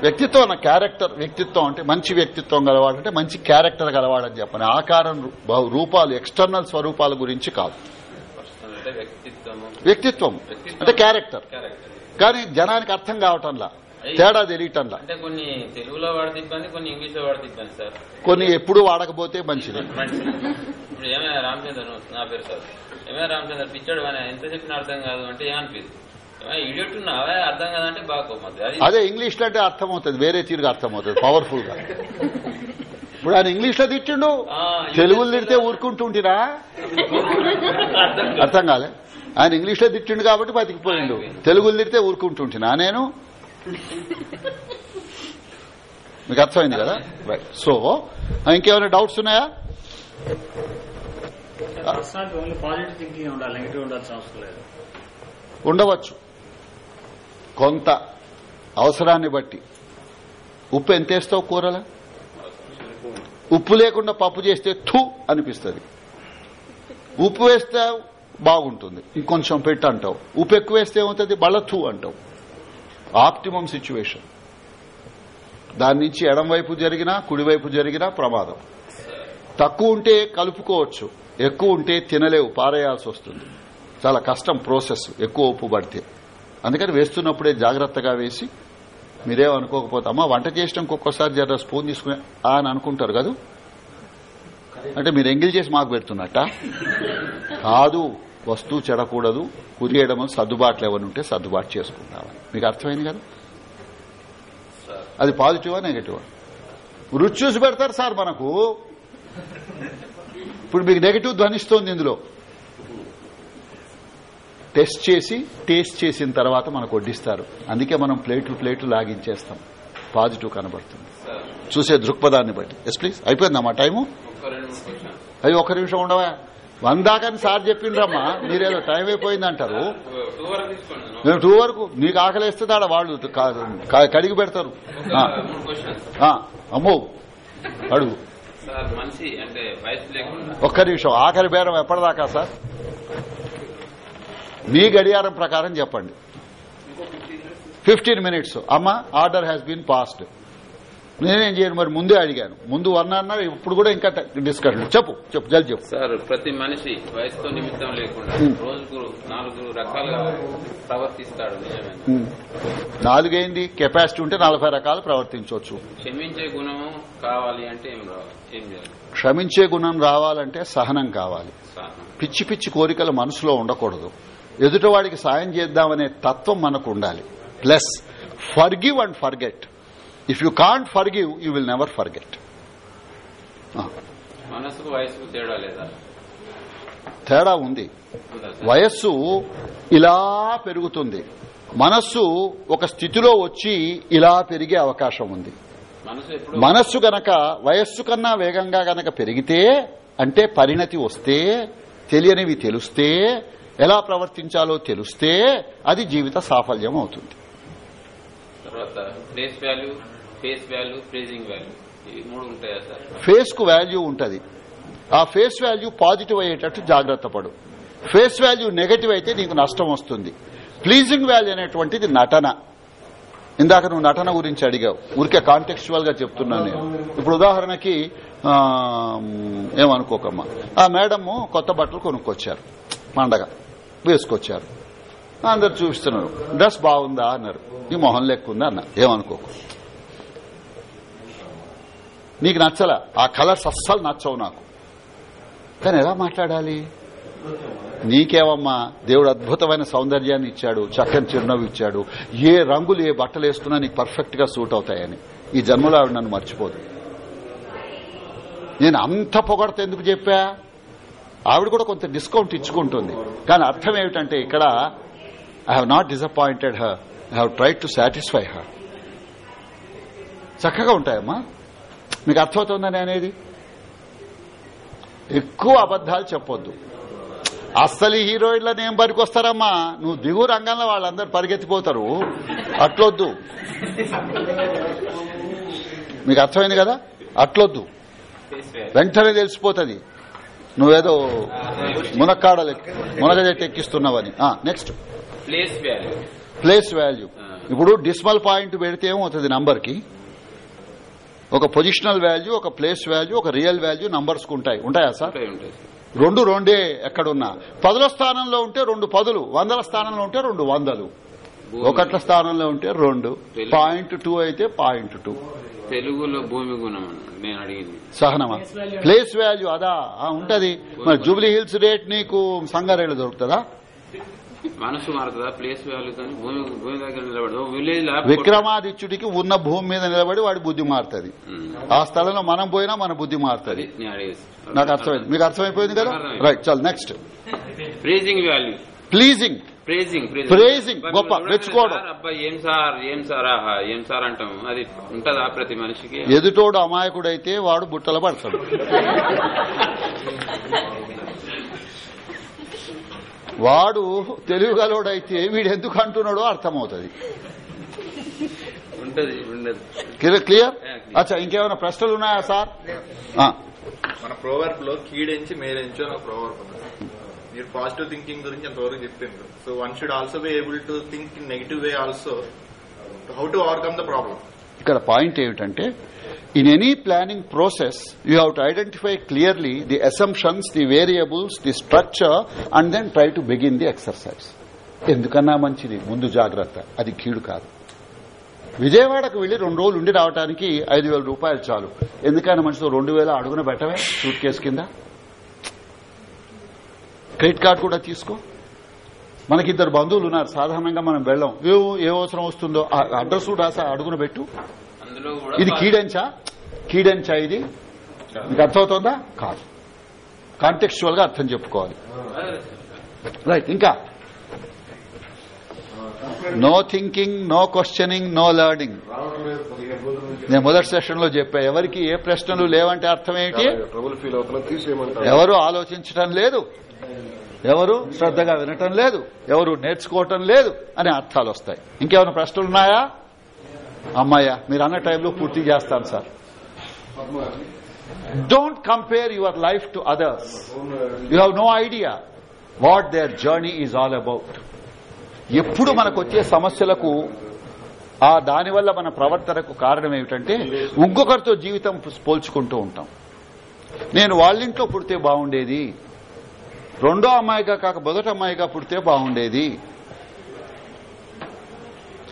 వ్యక్తిత్వం అన్న క్యారెక్టర్ వ్యక్తిత్వం అంటే మంచి వ్యక్తిత్వం గలవాడు అంటే మంచి క్యారెక్టర్ గలవాడని చెప్పని. ఆకారం రూపాలు ఎక్స్టర్నల్ స్వరూపాల గురించి కాదు. వ్యక్తిత్వం అంటే క్యారెక్టర్. కానీ జనానికి అర్థం కావటంలా? తేడా తెలియటంలా? అంటే కొన్ని తెలుగులో వాడితే ఇబ్బంది కొన్ని ఇంగ్లీష్లో వాడితే ఇబ్బంది సార్. కొన్ని ఎప్పుడు వాడకపోతే మంచిది. మంచిది. ఇప్పుడు ఏమైనా రామచంద్ర నా పేరు సార్. ఏమైనా రామచంద్ర పిచ్చాడు అర్థం కాదు అంటే ఏమనిపిస్తుంది అర్థం కాదంటే. అది ఇంగ్లీష్లో అంటే అర్థమవుతుంది వేరే తీరుగా అర్థమవుతుంది పవర్ఫుల్గా ఇప్పుడు ఆయన ఇంగ్లీష్లో తిట్టిండు తెలుగులో తిడితే ఊరుకుంటుంటిరా అర్థం కాలే. ఆయన ఇంగ్లీష్లో తిట్టిండు కాబట్టి బతికిపోయిండు. తెలుగులో తిడితే ఊరుకుంటుంటినా నేను? మీకు అర్థమైంది కదా? రైట్ సో ఇంకేమైనా డౌట్స్ ఉన్నాయా? పర్సనాలిటీ ఓన్లీ పాజిటివ్ థింకింగ్ ఉండాలి నెగిటివ్ ఉండాల్సిన అవసరం లేదు ఉండవచ్చు కొంత అవసరాన్ని బట్టి. ఉప్పు ఎంత వేస్తావు కూరల? ఉప్పు లేకుండా పప్పు చేస్తే థూ అనిపిస్తుంది. ఉప్పు వేస్తే బాగుంటుంది. ఇంకొంచెం పెట్టు అంటావు. ఉప్పు ఎక్కువ వేస్తే ఏమవుతుంది? బళ్ళ థూ అంటావు. Optimum situation. దాని నుంచి ఎడం వైపు జరిగినా కుడివైపు జరిగినా ప్రమాదం. తక్కువ ఉంటే కలుపుకోవచ్చు. ఎక్కువ ఉంటే తినలేవు పారేయాల్సి వస్తుంది. చాలా కష్టం ప్రాసెస్. ఎక్కువ ఉప్పు పడితే. అందుకని వేస్తున్నప్పుడే జాగ్రత్తగా వేసి మీరేమనుకోకపోతే అమ్మా వంట చేసినాక ఒక్కొక్కసారి జర స్పూన్ తీసుకునే అని అనుకుంటారు కదా? అంటే మీరు ఎంగిల్ చేసి మాకు పెడుతున్నట్ట? కాదు వస్తువు చెడకూడదు కురియడం సర్దుబాట్లు ఎవరు ఉంటే సర్దుబాటు చేసుకుంటామని. మీకు అర్థమైంది కదా? అది పాజిటివా నెగిటివా? రుచి చూసి పెడతారు సార్ మనకు. ఇప్పుడు మీకు నెగిటివ్ ధ్వనిస్తోంది ఇందులో. టెస్ట్ చేసి టేస్ట్ చేసిన తర్వాత మనకు వడ్డిస్తారు. అందుకే మనం ప్లేట్లు ప్లేట్లు లాగించేస్తాం. పాజిటివ్ కనబడుతుంది. చూసే దృక్పథాన్ని బట్టి. ఎస్ ప్లీజ్ అయిపోయిందా మా టైము? ఒక అవి ఒక్క నిమిషం ఉండవా? వందాకని సార్ చెప్పిండ్రమ్మా. మీరేదో టైం అయిపోయింది అంటారు టూ వరకు. తీసుకోండి మేము టూ వరకు నీకు ఆకలి వేస్తే ఆడ వాళ్ళు కడిగి పెడతారు ఒక అమ్మో. అడుగు. ఒక్క నిమిషం. ఆఖరి బేరం ఎప్పటిదాకా సార్? మీ గడియారం ప్రకారం చెప్పండి. ఫిఫ్టీన్ మినిట్స్ అమ్మ ఆర్డర్ హ్యాస్ బీన్ పాస్డ్ నేనేం చేయను మరి ముందే అడిగాను. ముందు వన్ అన్నారు ఇప్పుడు కూడా ఇంకా డిస్కషన్ చెప్పు చెప్పు జల్ది చెప్పు. సార్ ప్రతి మనిషి వయసుతో నిమిత్తం లేకుండా రోజుకు నాలుగు రకాలుగా ప్రవర్తిస్తాడు. నాలుగైంది కెపాసిటీ ఉంటే నలభై రకాలు ప్రవర్తించవచ్చు. క్షమించే గుణము కావాలి అంటే ఏం క్షమించే గుణం రావాలంటే సహనం కావాలి. పిచ్చి పిచ్చి కోరికలు మనసులో ఉండకూడదు. ఎదుటివాడికి సాయం చేద్దామనే తత్వం మనకు ఉండాలి plus forgive and forget if you can't forgive you will never forget మనసుకు వయసుకు తేడా లేదా? తేడా ఉంది? వయస్సు ఇలా పెరుగుతుంది. మనస్సు ఒక స్థితిలో వచ్చి ఇలా పెరిగే అవకాశం ఉంది. మనస్సు గనక వయస్సు కన్నా వేగంగా గనక పెరిగితే అంటే పరిణతి వస్తే తెలియనివి తెలిస్తే ఎలా ప్రవర్తించాలో తెలిస్తే అది జీవిత సాఫల్యం అవుతుంది. ఫేస్కు వాల్యూ. ఉంటది. ఆ ఫేస్ వాల్యూ పాజిటివ్ అయ్యేటట్టు జాగ్రత్త పడు. ఫేస్ వాల్యూ నెగటివ్ అయితే నీకు నష్టం వస్తుంది. ప్లీజింగ్ వాల్యూ అనేటువంటిది నటన. ఇందాక నువ్వు నటన గురించి అడిగావు. ఊరికే కాంటెక్చువల్గా చెప్తున్నాను నేను. ఇప్పుడు ఉదాహరణకి ఏమనుకోకమ్మా. ఆ మేడము కొత్త బట్టలు కొనుక్కొచ్చారు. పండగ వేసుకొచ్చారు. అందరు చూపిస్తున్నారు. డ్రెస్ బాగుందా అన్నారు. నీ మొహం లెక్కుందా అన్న ఏమనుకోకు. నీకు నచ్చలా? ఆ కలర్స్ అస్సలు నచ్చవు నాకు. కానీ ఎలా మాట్లాడాలి? నీకేమమ్మా దేవుడు అద్భుతమైన సౌందర్యాన్ని ఇచ్చాడు చక్కని చిరునవ్వు ఇచ్చాడు. ఏ రంగులు ఏ బట్టలు వేసుకున్నా నీకు పర్ఫెక్ట్గా సూట్ అవుతాయని. ఈ జన్మలో ఆవిడ నన్ను మర్చిపోదు. నేను అంత పొగడత ఎందుకు చెప్పా? ఆవిడ కూడా కొంత డిస్కౌంట్ ఇచ్చుకుంటుంది. కానీ అర్థం ఏమిటంటే ఇక్కడ I have not disappointed her I have tried to satisfy her చక్కగా ఉంటాయమ్మా. మీకు అర్థమవుతుందని అనేది? ఎక్కువ అబద్దాలు చెప్పొద్దు. అస్సలు ఈ హీరోయిన్లను ఏం పనికొస్తారమ్మా నువ్వు దిగు రంగంలో వాళ్ళందరూ పరిగెత్తిపోతారు. అట్లొద్దు. మీకు అర్థమైంది కదా? అట్లొద్దు. వెంటనే తెలిసిపోతుంది. నువ్వేదో మునక్కాడ మునగ చెట్టు ఎక్కిస్తున్నావని. Next place value place value ఇప్పుడు డిస్మల్ పాయింట్ పెడితే ఏమవుతుంది నంబర్కి ఒక పొజిషనల్ వాల్యూ ఒక ప్లేస్ వాల్యూ ఒక రియల్ వాల్యూ నంబర్స్ ఉంటాయి. ఉంటాయా సార్? ఉంటాయి ఉంటాయి సార్. రెండు రెండే ఎక్కడున్నా. పదుల స్థానంలో ఉంటే రెండు పదులు వందల స్థానంలో ఉంటే రెండు వందలు. ఒకట్ల స్థానంలో ఉంటే రెండు పాయింట్ టూ అయితే పాయింట్ టూ తెలుగులో భూమి గుణం నేను అడిగింది. సహనమా? ప్లేస్ వాల్యూ అదా? ఆ, ఉంటది. మరి జూబ్లీ హిల్స్ రేట్ నీకు సంగారేళ్ళు దొరుకుతుందా? మనసు మారుతుందా? ప్లేస్ వాల్యూ కానీ భూమి భూమి దగ్గర నిలబడదు విలేజ్ విక్రమాదిత్యుడికి ఉన్న భూమి మీద నిలబడి వాడి బుద్ధి మారుతుంది. ఆ స్థలంలో మనం పోయినా మన బుద్ధి మారుతుంది. నాకు అర్థమైంది. మీకు అర్థమైపోయింది కదా? రైట్ చాలు next praising value pleasing praising Praising, గొప్ప, మెచ్చుకోవడం. అబ్బాయి ఏం సార్ ఏం సార్ ఆహా ఏం సార్ అంటాం. అది ఉంటదా ప్రతి మనిషికి? ఎదుటోడు అమాయకుడైతే వాడు బుట్టల పడతాడు. వాడు తెలివిగలోడైతే వీడు ఎందుకు అంటున్నాడో అర్థమవుతుంది. Clear clear? అచ్చా ఇంకేమైనా ప్రశ్నలు ఉన్నాయా సార్ ఆ, మన ప్రోవర్బ్లో కీడెంచి మేరెంచు అని ప్రోవర్బ్ మీరు పాజిటివ్ థింకింగ్ గురించి అంతవరకు చెప్పిండ్రు? So one should also be able to think in negative way also how to overcome the problem ఇక్కడ పాయింట్ ఏమిటంటే in any planning process you have to identify clearly the assumptions the variables the structure and then try to begin the exercise ఎందుకన్నా మంచిది? ముందు జాగ్రత్త. అది కీడు కాదు. విజయవాడకు వెళ్ళి రెండు రోజులు ఉండి రావడానికి ఐదు వేల రూపాయలు చాలు. ఎందుకైనా మంచిదో రెండు వేల అడుగున పెట్టవే? సూట్ కేసు కింద? క్రెడిట్ కార్డు కూడా తీసుకో. మనకిద్దరు బంధువులు ఉన్నారు సాధారణంగా మనం వెళ్ళాం. ఏ ఏ అవసరం వస్తుందో ఆ అడ్రస్ రాసా అడుగున పెట్టు. అందులో కూడా ఇది కీడెంచా? కీడెంచా ఇది? మీకు అర్థమవుతోందా? కాదు. కాంటెక్చువల్గా అర్థం చెప్పుకోవాలి. రైట్ ఇంకా. No thinking no questioning no learning. నేను మొదటి సెషన్లో చెప్పా ఎవరికి ఏ ప్రశ్నలు లేవంటే అర్థం ఏంటి ఎవరు ఆలోచించటం లేదు. ఎవరు? శ్రద్ధగా వినటం లేదు. ఎవరు? నేర్చుకోవటం లేదు అనే అర్థాలు వస్తాయి. ఇంకేమైనా ప్రశ్నలు ఉన్నాయా? అమ్మాయ్యా మీరు అన్న టైంలో పూర్తి చేస్తాను sir. Don't compare your life to others you have no idea what their journey is all about ఎప్పుడు మనకు వచ్చే సమస్యలకు ఆ దానివల్ల మన ప్రవర్తనకు కారణం ఏమిటంటే ఇంకొకరితో జీవితం పోల్చుకుంటూ ఉంటాం. నేను వాళ్ళింట్లో పుడితే బాగుండేది. రెండో అమ్మాయిగా కాక మొదటి అమ్మాయిగా పుడితే బాగుండేది.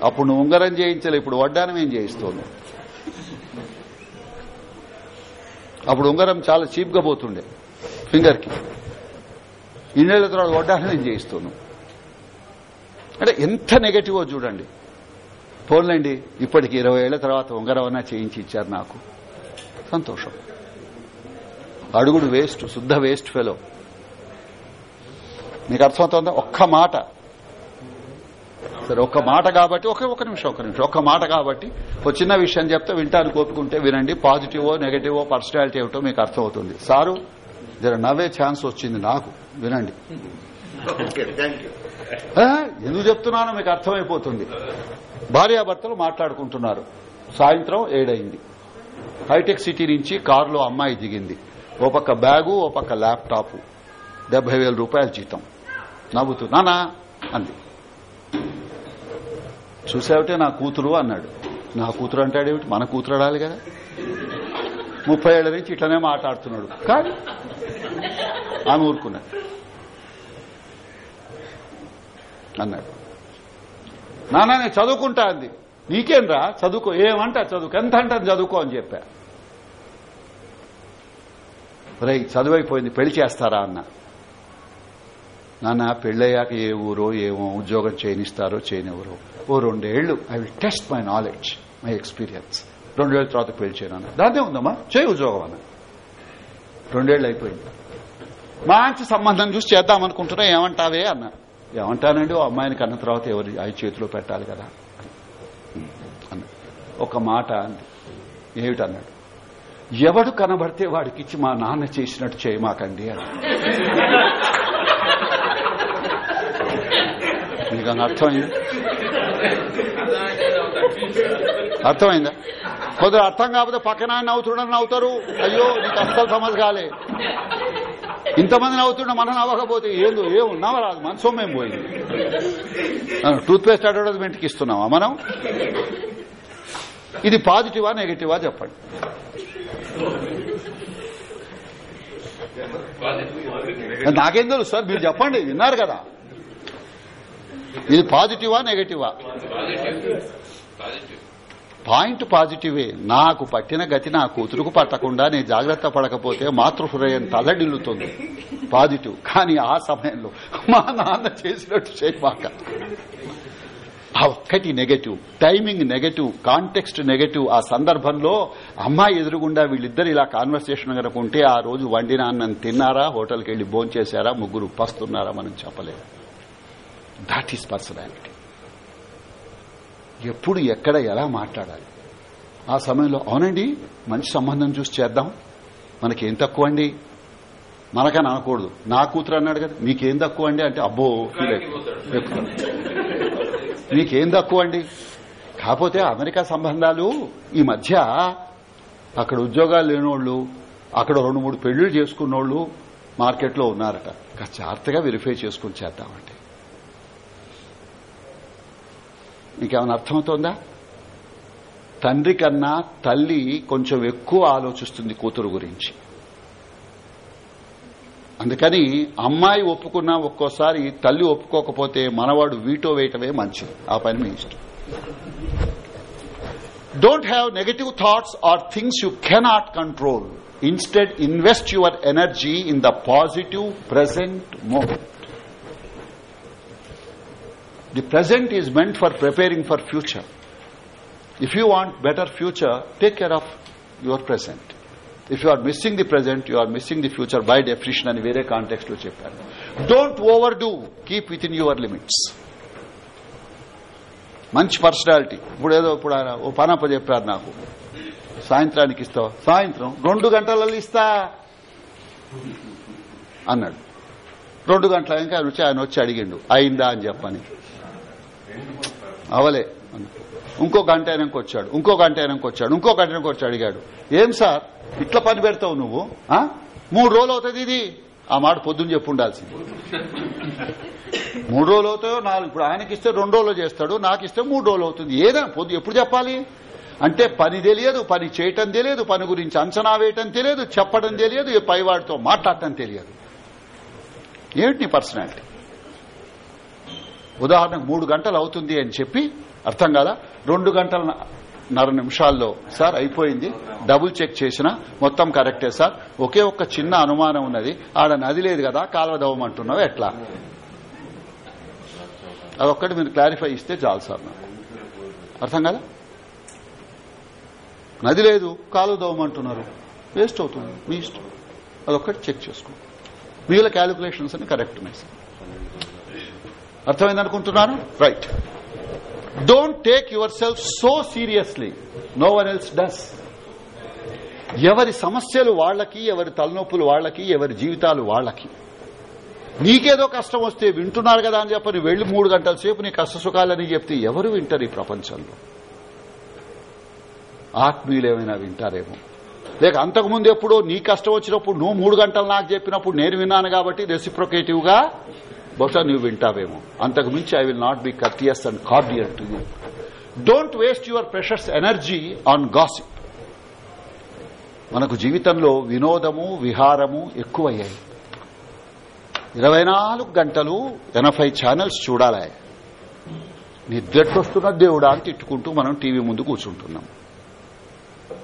అప్పుడు నువ్వు ఉంగరం చేయించలే ఇప్పుడు వడ్డానం ఏం చేయిస్తావు అప్పుడు ఉంగరం చాలా చీప్గా పోతుండే ఫింగర్కి ఇన్నేళ్ళ తర్వాత వడ్డానం ఏం చేయిస్తాను అంటే ఎంత నెగటివ్ చూడండి. పోన్లేండి ఇప్పటికి ఇరవై ఏళ్ళ తర్వాత ఉంగరం అన్నా చేయించి ఇచ్చారు నాకు. సంతోషం. అడుగుడు వేస్ట్ శుద్ధ వేస్ట్ ఫెలో. మీకు అర్థమవుతుందా? ఒక్క మాట. సరే ఒక్క మాట కాబట్టి ఒక ఒక నిమిషం ఒక నిమిషం. ఒక్క మాట కాబట్టి ఒక చిన్న విషయం చెప్తే వింటానికి కోపుకుంటే వినండి. పాజిటివో నెగటివో పర్సనాలిటీ ఏమిటో మీకు అర్థమవుతుంది. సారు జర నవ్వే ఛాన్స్ వచ్చింది నాకు. వినండి. ఎందుకు చెప్తున్నానో మీకు అర్థమైపోతుంది. భార్యాభర్తలు మాట్లాడుకుంటున్నారు. సాయంత్రం ఏడైంది. హైటెక్ సిటీ నుంచి కారులో అమ్మాయి దిగింది. ఓ పక్క బ్యాగు ఓ పక్క ల్యాప్టాప్. డెబ్బై వేల రూపాయల జీతం. నవ్వుతూ నానా అంది. చూసావిటే నా కూతురు అన్నాడు. నా కూతురు అంటాడేమిటి? మన కూతురు అడాలి కదా. ముప్పై ఏళ్ళ నుంచి ఇట్లనే మాట్లాడుతున్నాడు. కానీ? ఆమె ఊరుకున్నాడు అన్నాడు. నానా నేను చదువుకుంటా అంది. నీకేంరా? చదువుకో. ఏమంటా చదువుకో? ఎంత అంటాను చదువుకో అని చెప్పా. రై చదువైపోయింది. పెళ్ళి చేస్తారా అన్నా. నాన్న పెళ్ళయ్యాక ఏ ఊరో ఏమో ఉద్యోగం చేయనిస్తారో చేయనివ్వరో. ఓ రెండేళ్ళు I will test my knowledge my experience రెండేళ్ళ తర్వాత పెళ్ళి చేయను అన్న దాన్నే ఉందమ్మా చేయి ఉద్యోగం అన్న రెండేళ్ళు అయిపోయింది. మంచి సంబంధం చూసి చేద్దాం అనుకుంటున్నా ఏమంటావే అన్న ఏమంటానండి ఓ అమ్మాయిని కన్న తర్వాత ఎవరి ఐదు చేతిలో పెట్టాలి కదా? అన్న ఒక మాట అంది. ఏమిటన్నాడు? ఎవడు కనబడితే వాడికిచ్చి మా నాన్న చేసినట్టు చేయమాకండి అని అని అర్థమైంది అర్థమైందా కొద్దిగా అర్థం కాకపోతే పక్కన ఆయన నవ్వుతుండని నవ్వుతారు అయ్యో నీకు అస్సలు సమజ్ కాలే ఇంతమంది నవ్వుతుండే మనం నవ్వకపోతే ఏందో ఏం నవ్వరాదు మన సొమ్మేం పోయింది టూత్ పేస్ట్ అడ్వర్టైజ్మెంట్కి ఇస్తున్నామా మనం? ఇది పాజిటివా నెగిటివా చెప్పండి. నాకేం తెలుసు సార్ మీరు చెప్పండి విన్నారు కదా. ఇది పాజిటివా నెగటివా? పాయింట్ పాజిటివే. నాకు పట్టిన గతి నా కూతురుకు పట్టకుండా నేను జాగ్రత్త పడకపోతే మాతృహృదయం తలడిల్లుతుంది. పాజిటివ్. కానీ ఆ సమయంలో మా నాన్న చేసినట్టు చేయమాక. ఆ ఒక్కటి negative. Timing negative. Context negative. ఆ సందర్భంలో అమ్మాయి ఎదురుగుండా వీళ్ళిద్దరు ఇలా కాన్వర్సేషన్ కనుకుంటే ఆ రోజు వండిన అన్నం తిన్నారా హోటల్కి వెళ్ళి భోంచేశారా ముగ్గురు పస్తున్నారా మనం చెప్పలేదు దాట్ ఈస్ పర్సనాలిటీ ఎప్పుడు ఎక్కడ ఎలా మాట్లాడాలి? ఆ సమయంలో అవునండి మంచి సంబంధం చూసి చేద్దాం. మనకేం తక్కువ అండి మనకని అనకూడదు. నా కూతురు అన్నాడు కదా మీకేం తక్కువ అండి అంటే అబ్బో ఫీల్ [laughs] మీకేం తక్కువ అండి కాకపోతే అమెరికా సంబంధాలు ఈ మధ్య అక్కడ ఉద్యోగాలు లేనోళ్ళు అక్కడ రెండు మూడు పెళ్ళిళ్ళు చేసుకున్నోళ్ళు మార్కెట్లో ఉన్నారట. కాస్త జాగ్రత్తగా వెరిఫై చేసుకుని చేద్దామంటే మీకేమైనా అర్థమవుతోందా తండ్రి కన్నా తల్లి కొంచెం ఎక్కువ ఆలోచిస్తుంది కూతురు గురించి. అందుకని అమ్మాయి ఒప్పుకున్నా ఒక్కోసారి తల్లి ఒప్పుకోకపోతే మనవాడు వీటో వేయటమే మంచిది. ఆ పని మీ ఇష్టం. Don't have negative thoughts or things you cannot control instead invest your energy in the positive present moment The present is meant for preparing for future. If you want better future, take care of your present. If you are missing the present you missing the future by definition అని వేరే కాంటెక్స్ట్లో చెప్పారు don't overdo keep within your limits మంచి పర్సనాలిటీ ఇప్పుడు ఏదో ఇప్పుడు ఆయన ఓ పనప్ప చెప్పారు నాకు సాయంత్రానికి ఇస్తావు సాయంత్రం రెండు గంటలలో ఇస్తా అన్నాడు రెండు గంటల ఇంకా ఆయన వచ్చి అడిగిండు అయిందా అని చెప్పని అవలే. ఇంకో గంట ఆయనకు వచ్చాడు ఇంకో గంట ఆయనకు వచ్చాడు ఇంకో గంట వచ్చి అడిగాడు. ఏం సార్? ఇట్లా పని పెడతావు నువ్వు? మూడు రోజులు అవుతుంది ఇది. ఆ మాట పొద్దున్న చెప్పు ఉండాల్సింది. మూడు రోజులు అవుతాయో నాలుగు? ఇప్పుడు ఆయనకి ఇస్తే రెండు రోజులు చేస్తాడు నాకు ఇస్తే మూడు రోజులు అవుతుంది. ఏదైనా పొద్దు ఎప్పుడు చెప్పాలి? అంటే పని తెలియదు పని చేయటం తెలియదు పని గురించి అంచనా వేయటం తెలియదు చెప్పడం తెలియదు పైవాడితో మాట్లాడటం తెలియదు. ఏమిటి నీ పర్సనాలిటీ? ఉదాహరణకు మూడు గంటలు అవుతుంది అని చెప్పి అర్థం కాదా రెండు గంటల నర నిమిషాల్లో సార్ అయిపోయింది. డబుల్ చెక్ చేసిన మొత్తం కరెక్టే సార్. ఒకే ఒక్క చిన్న అనుమానం ఉన్నది. ఆడ నది లేదు కదా కాలవదవమంటున్నావు ఎట్లా? అదొక్కటి మీరు క్లారిఫై ఇస్తే చాలు సార్ నాకు. అర్థం కదా నది లేదు కాలువ దవ్వమంటున్నారు. వేస్ట్ అవుతుంది మీ ఇష్టం. అదొక్కటి చెక్ చేసుకో. మిగిలిన క్యాలిక్యులేషన్స్ అన్ని కరెక్ట్ ఉన్నాయి sir. అర్థమైందనుకుంటున్నాను? Right don't take yourself so seriously no one else does ఎవరి సమస్యలు వాళ్ళకి ఎవరి తలనొప్పులు వాళ్ళకి ఎవరి జీవితాలు వాళ్ళకి. నీకేదో కష్టం వస్తే వింటున్నారు కదా అని చెప్పని వెళ్ళి మూడు గంటల సేపు నీ కష్ట సుఖాలని చెప్తే ఎవరు వింటారు ఈ ప్రపంచంలో? ఆత్మీయులు ఏమైనా వింటారేమో? లేక అంతకుముందు ఎప్పుడో నీ కష్టం వచ్చినప్పుడు నువ్వు మూడు గంటలు నాకు చెప్పినప్పుడు నేను విన్నాను కాబట్టి రెసిప్రొకేటివ్గా బహుశా నువ్వు వింటావేమో. అంతకు మించి I will not be courteous and cordial to you don't waste your precious energy on gossip మనకు జీవితంలో వినోదము విహారము ఎక్కువయ్యాయి. ఇరవై నాలుగు గంటలు ఎనభై ఛానల్స్ చూడాలి నిద్రొస్తున్న దేవుడా అని తిట్టుకుంటూ మనం టీవీ ముందు కూర్చుంటున్నాం.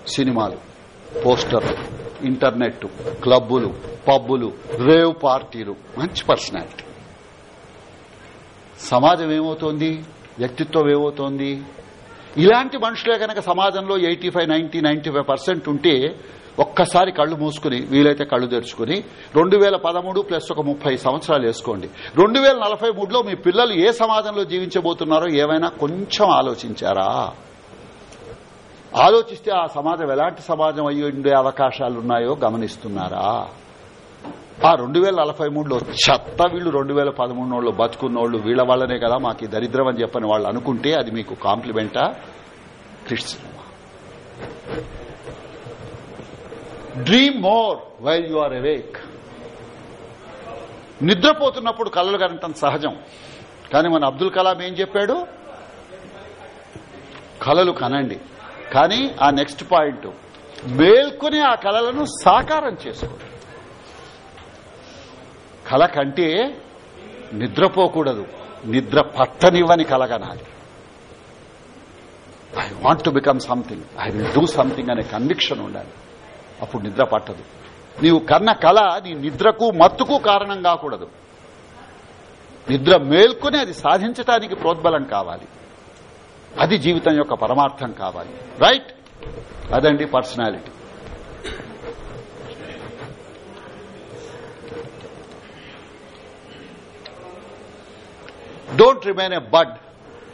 సినిమాలు పోస్టర్లు ఇంటర్నెట్ క్లబ్బులు పబ్బులు రేవ్ పార్టీలు మంచి పర్సనాలిటీ సమాజం ఏమవుతోంది వ్యక్తిత్వం ఏమవుతోంది ఇలాంటి మనుషులే కనుక సమాజంలో eighty five ninety ninety five percent ఉంటే ఒక్కసారి కళ్ళు మూసుకుని వీలైతే కళ్ళు తెరుచుకుని రెండు వేల పదమూడు ప్లస్ ఒక ముప్పై సంవత్సరాలు వేసుకోండి. రెండు వేల నలభై మూడులో మీ పిల్లలు ఏ సమాజంలో జీవించబోతున్నారో ఏమైనా కొంచెం ఆలోచించారా? ఆలోచిస్తే ఆ సమాజం ఎలాంటి సమాజం అయ్యి ఉండే అవకాశాలున్నాయో గమనిస్తున్నారా? ఆ రెండు వేల నలభై మూడులో చెత్త వీళ్ళు రెండు వేల పదమూడులో బతుకున్నోళ్ళు వీళ్ళ వల్లనే కదా మాకు ఈ దరిద్రం అని చెప్పని వాళ్ళు అనుకుంటే అది మీకు కాంప్లిమెంటా? Christian dream more while you are awake. నిద్రపోతున్నప్పుడు కలలు కనటం సహజం. కానీ మన అబ్దుల్ కలాం ఏం చెప్పాడు? కలలు కనండి. కానీ ఆ నెక్స్ట్ పాయింట్. మేల్కొని ఆ కలలను సాకారం చేసుకోండి. కల కంటే నిద్రపోకూడదు. నిద్ర పట్టనివ్వని కలగనాలి I want to become something I will do something అనే కన్విక్షన్ ఉండాలి. అప్పుడు నిద్ర పట్టదు. నీవు కన్న కళ నీ నిద్రకు మత్తుకు కారణం కాకూడదు. నిద్ర మేల్కొని అది సాధించటానికి ప్రోద్బలం కావాలి. అది జీవితం యొక్క పరమార్థం కావాలి. రైట్ అదండి personality don't remain a bud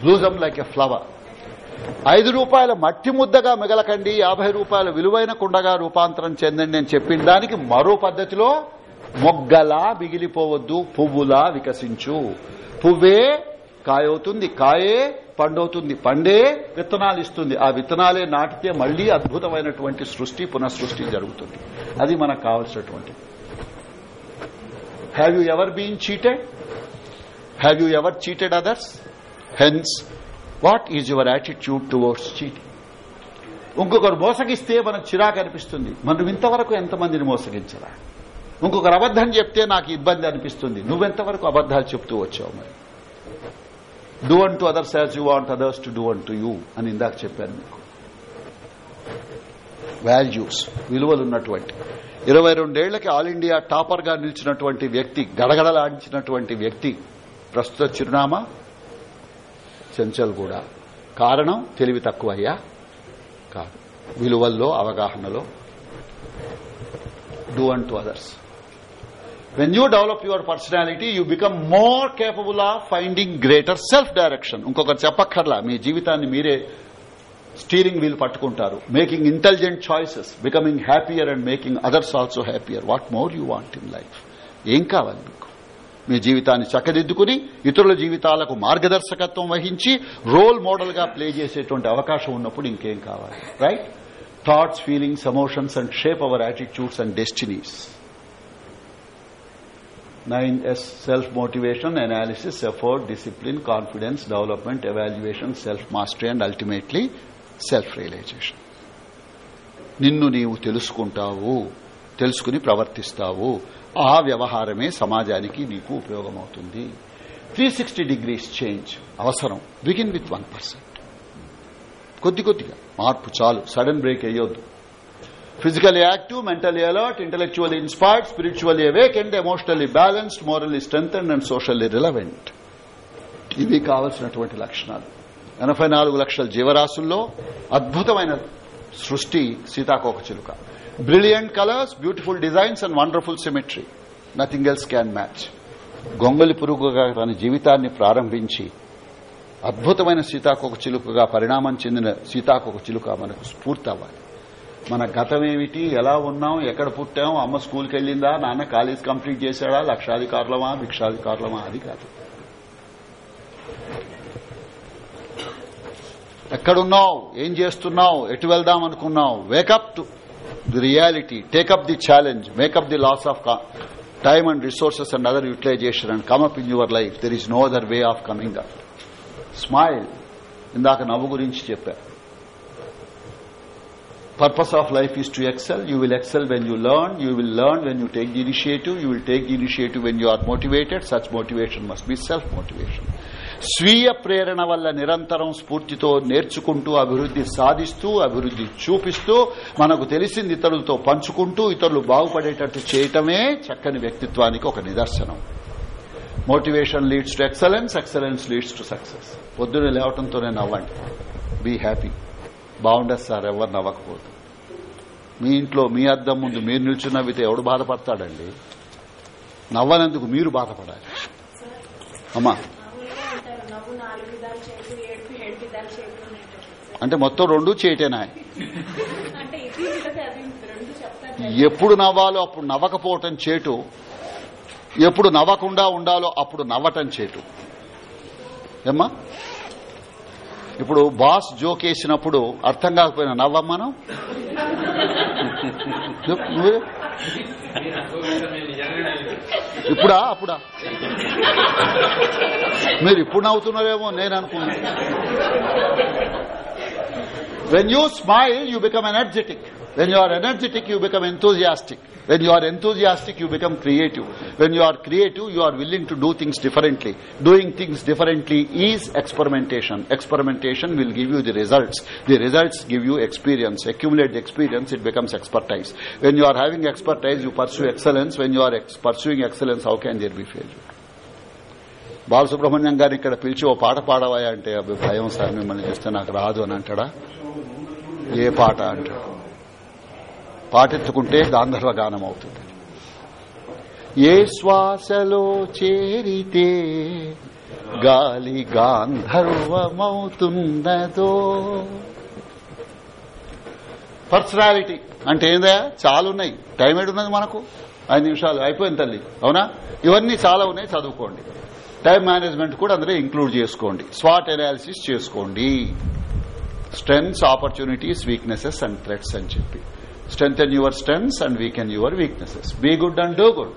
blossom like a flower ఐదు రూపాయల మట్టి ముద్దగా మిగలకండి యాభై రూపాయల విలువైన కుండగా రూపాంతరం చెందండి అని చెప్పిన దానికి మరో పద్ధతిలో మొగ్గలా మిగిలిపోవద్దు పువ్వులా వికసించు. పువ్వే కాయవుతుంది కాయే పండవుతుంది పండే విత్తనాలు ఇస్తుంది. ఆ విత్తనాలే నాటితే మళ్ళీ అద్భుతమైనటువంటి సృష్టి పునఃసృష్టి జరుగుతుంది. అది మనకు కావలసినటువంటి have you ever been cheated have you ever cheated others hence what is your attitude towards cheating ఇంకొకరు మోసగిస్తే మనకు చిరాకు అనిపిస్తుంది. మనం ఇంతవరకు ఎంతమందిని మోసగించరా ఇంకొకరు అబద్దం చెప్తే నాకు ఇబ్బంది అనిపిస్తుంది. నువ్వెంతవరకు అబద్దాలు చెప్తూ వచ్చావు మరి? Do unto others as you want others to do unto you అని ఇందాక చెప్పాను మీకు. వాల్యూస్ విలువలున్నటువంటి ఇరవై రెండేళ్ళకి ఆల్ ఇండియా టాపర్గా నిలిచినటువంటి వ్యక్తి గడగడలాడించినటువంటి వ్యక్తి ప్రస్తుత చిరునామా? చెంచల్గూడ కారణం తెలివి తక్కువయ్యా. కాదు. విలువల్లో అవగాహనలో. Do unto others when you develop your personality you become more capable of finding greater self direction ఇంకొకరు చెప్పక్కర్లా మీ జీవితాన్ని మీరే స్టీరింగ్ వీల్ పట్టుకుంటారు. Making intelligent choices becoming happier and making others also happier what more you want in life ఏం కావాలి మీకు? మీ జీవితాన్ని చక్కదిద్దుకుని ఇతరుల జీవితాలకు మార్గదర్శకత్వం వహించి రోల్ మోడల్గా ప్లే చేసేటువంటి అవకాశం ఉన్నప్పుడు ఇంకేం కావాలి right thoughts feelings emotions and shape our attitudes and destinies nine S self motivation analysis effort discipline confidence development evaluation self mastery and ultimately self realization నిన్ను నీవు తెలుసుకుంటావు తెలుసుకుని ప్రవర్తిస్తావు. ఆ వ్యవహారమే సమాజానికి నీకు ఉపయోగమవుతుంది. త్రీ సిక్స్టీ డిగ్రీస్ చేంజ్ అవసరం. Begin with one percent. కొద్ది కొద్దిగా. మార్పు చాలు. Sudden break అయ్యొద్దు physical active mentally alert intellectually inspired spiritually and emotionally balanced morally strong and socially relevant. ఇవి కావలసినటువంటి లక్షణాలు. ఎనభై నాలుగు లక్షల జీవరాశుల్లో అద్భుతమైన సృష్టి సీతాకోక చిలుక. Brilliant colours beautiful designs and wonderful symmetry nothing else can match గొంగలి పురుగుగా తన జీవితాన్ని ప్రారంభించి అద్భుతమైన సీతాకొక చిలుకగా పరిణామం చెందిన సీతాకొక చిలుక మనకు స్ఫూర్తి అవ్వాలి మన గతమేమిటి? ఎలా ఉన్నాం? ఎక్కడ పుట్టాం? అమ్మ స్కూల్కి వెళ్ళిందా నాన్న కాలేజ్ కంప్లీట్ చేశాడా? లక్షాధికారులమా? భిక్షాధికారులమా? అది కాదు. ఎక్కడున్నావు? ఏం చేస్తున్నావు? ఎటు వెళ్దాం అనుకున్నావు? Wake up to the reality take up the challenge make up the loss of time and resources and other utilisation and come up in your life there is no other way of coming up smile ఇందాక నవ్వు గురించి చెప్పా purpose of life is to excel you will excel when you learn you will learn when you take the initiative you will take the initiative when you are motivated such motivation must be self motivation స్వీయ ప్రేరణ వల్ల నిరంతరం స్ఫూర్తితో నేర్చుకుంటూ అభివృద్ది సాధిస్తూ అభివృద్ది చూపిస్తూ మనకు తెలిసింది ఇతరులతో పంచుకుంటూ ఇతరులు బాగుపడేటట్టు చేయటమే చక్కని వ్యక్తిత్వానికి ఒక నిదర్శనం. Motivation leads to excellence excellence leads to success పొద్దున లేవటంతోనే నవ్వండి. బీ హ్యాపీ బాగుండదు సార్ ఎవరు నవ్వకపోతే. మీ ఇంట్లో మీ అద్దం ముందు మీరు నిల్చున్నవితే ఎవడు బాధపడతాడండి? నవ్వనందుకు మీరు బాధపడాలి. అమ్మా అంటే మొత్తం రెండు చేయటేనా ఎప్పుడు నవ్వాలో అప్పుడు నవ్వకపోవటం చేటు. ఎప్పుడు నవ్వకుండా ఉండాలో అప్పుడు నవ్వటం చేటు. ఏమ్మా? ఇప్పుడు బాస్ జోక్ వేసినప్పుడు అర్థం కాకపోయినా నవ్వమ్మను. ఇప్పుడా? అప్పుడా? మీరు ఇప్పుడు నవ్వుతున్నారేమో నేను అనుకున్నాను when you smile you become energetic When you are energetic, you become enthusiastic. When you are enthusiastic, you become creative. When you are creative, you are willing to do things differently. Doing things differently is experimentation. Experimentation will give you the results. The results give you experience. Accumulate the experience, it becomes expertise. When you are having expertise, you pursue excellence. When you are ex- pursuing excellence, how can there be failure? Balasubrahmanyam గారిని ఇక్కడ పిలిచి ఓ పాట పాడవాయా అంటే అబ్బే భయం సార్ మిమ్మల్ని చేస్తే నాకు రాదు అని అంటాడా ఏ పాట అంటాడు పాటెత్తుకుంటే గాంధర్వ గానం అవుతుంది ఏ శ్వాసలో చేరితే గాలి గాంధర్వమవుతున్నదో. పర్సనాలిటీ అంటే ఏందా? చాలా ఉన్నాయి టైం ఏడున్నది మనకు? ఐదు నిమిషాలు. అయిపోయింది తల్లి. అవునా? ఇవన్నీ చాలా ఉన్నాయి. చదువుకోండి. టైం మేనేజ్మెంట్ కూడా అందులో ఇంక్లూడ్ చేసుకోండి. స్వాట్ అనాలిసిస్ చేసుకోండి. Strengths opportunities weaknesses and threats అని చెప్పి. Strengthen your strengths and weaken your weaknesses be good and do good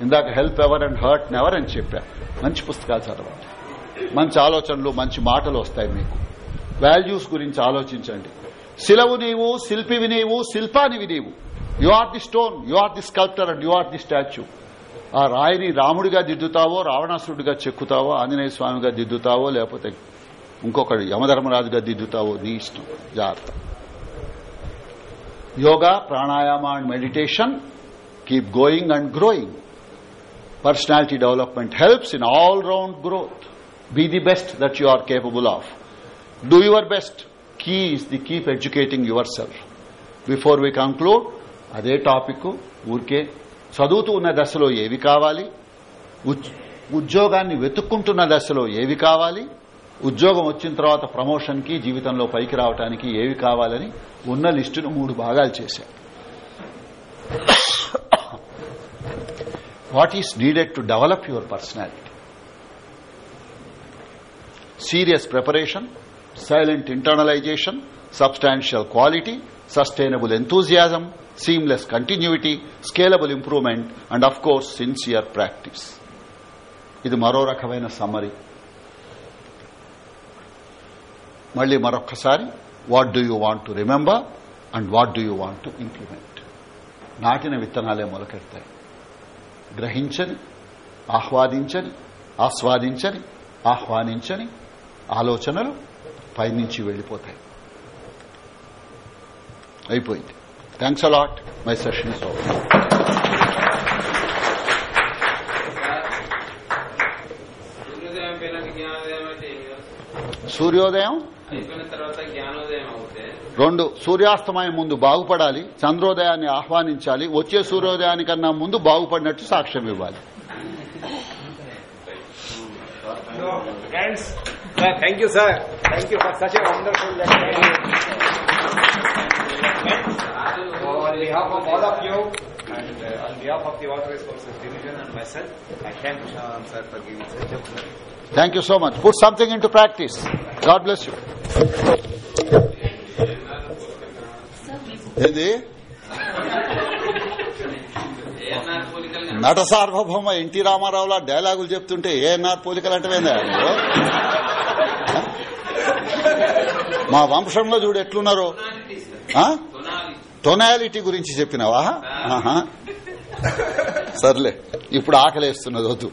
ఇందాక help ever and hurt never అని చెప్పా. మంచి పుస్తకాలు చదవండి. మంచి ఆలోచనలు మంచి మాటలు వస్తాయి మీకు. వాల్యూస్ గురించి ఆలోచించండి. శిలవు నీవు శిల్పివి నీవు శిల్పానివి నీవు. You are the stone you are the sculptor and you are the statue ఆ రాయిని రాముడిగా దిద్దుతావో రావణాసురుడిగా చెక్కుతావో ఆంజనేయ స్వామిగా దిద్దుతావో లేకపోతే ఇంకొకటి యమధర్మరాజుగా దిద్దుతావో నీ ఇష్టం. జాగ్రత్త. Yoga pranayama and meditation keep going and growing personality development helps in all round growth be the best that you are capable of do your best key is the keep educating yourself before we conclude అదే టాపిక్ ఊరికే చదువుతూ ఉన్న దశలో ఏవి కావాలి? ఉద్- ఉద్యోగాన్ని వెతుక్కుంటున్న దశలో ఏవి కావాలి? ఉద్యోగం వచ్చిన తర్వాత ప్రమోషన్కి జీవితంలో పైకి రావడానికి ఏవి కావాలని ఉన్న లిస్టును మూడు భాగాలు చేశాడు what is needed to develop your personality serious preparation silent internalisation substantial quality sustainable enthusiasm seamless continuity scalable improvement and of course sincere practice ఇది మరో రకమైన సమ్మరీ మళ్ళీ మరొక్కసారి what do you want to remember and what do you want to implement నాటిన విత్తనాలే మొలకెడతాయి. గ్రహించని ఆహ్వాదించని ఆస్వాదించని ఆహ్వానించని ఆలోచనలు పైనుంచి వెళ్ళిపోతాయి అయిపోయింది. Thanks a lot my session is over సూర్యోదయం రెండు సూర్యాస్తమయం ముందు బాగుపడాలి చంద్రోదయాన్ని ఆహ్వానించాలి వచ్చే సూర్యోదయానికన్నా ముందు బాగుపడినట్టు సాక్ష్యం ఇవ్వాలి you, sir. Thank you for such a wonderful lecture. On behalf of all of you and uh, on behalf of the Water Resources Division and myself, I thank Shyam sir for giving such a thank you so much put something into practice God bless you ఏంది. నట సార్వభౌమ ఎన్టీ రామారావులా డైలాగులు చెప్తుంటే ఏఎన్ఆర్ పోలికలు అంటే మా వంశంలో చూడు ఎట్లున్నారు. టొనాలిటీ గురించి చెప్పినావా. సర్లే ఇప్పుడు ఆకలేస్తున్నది వద్దు.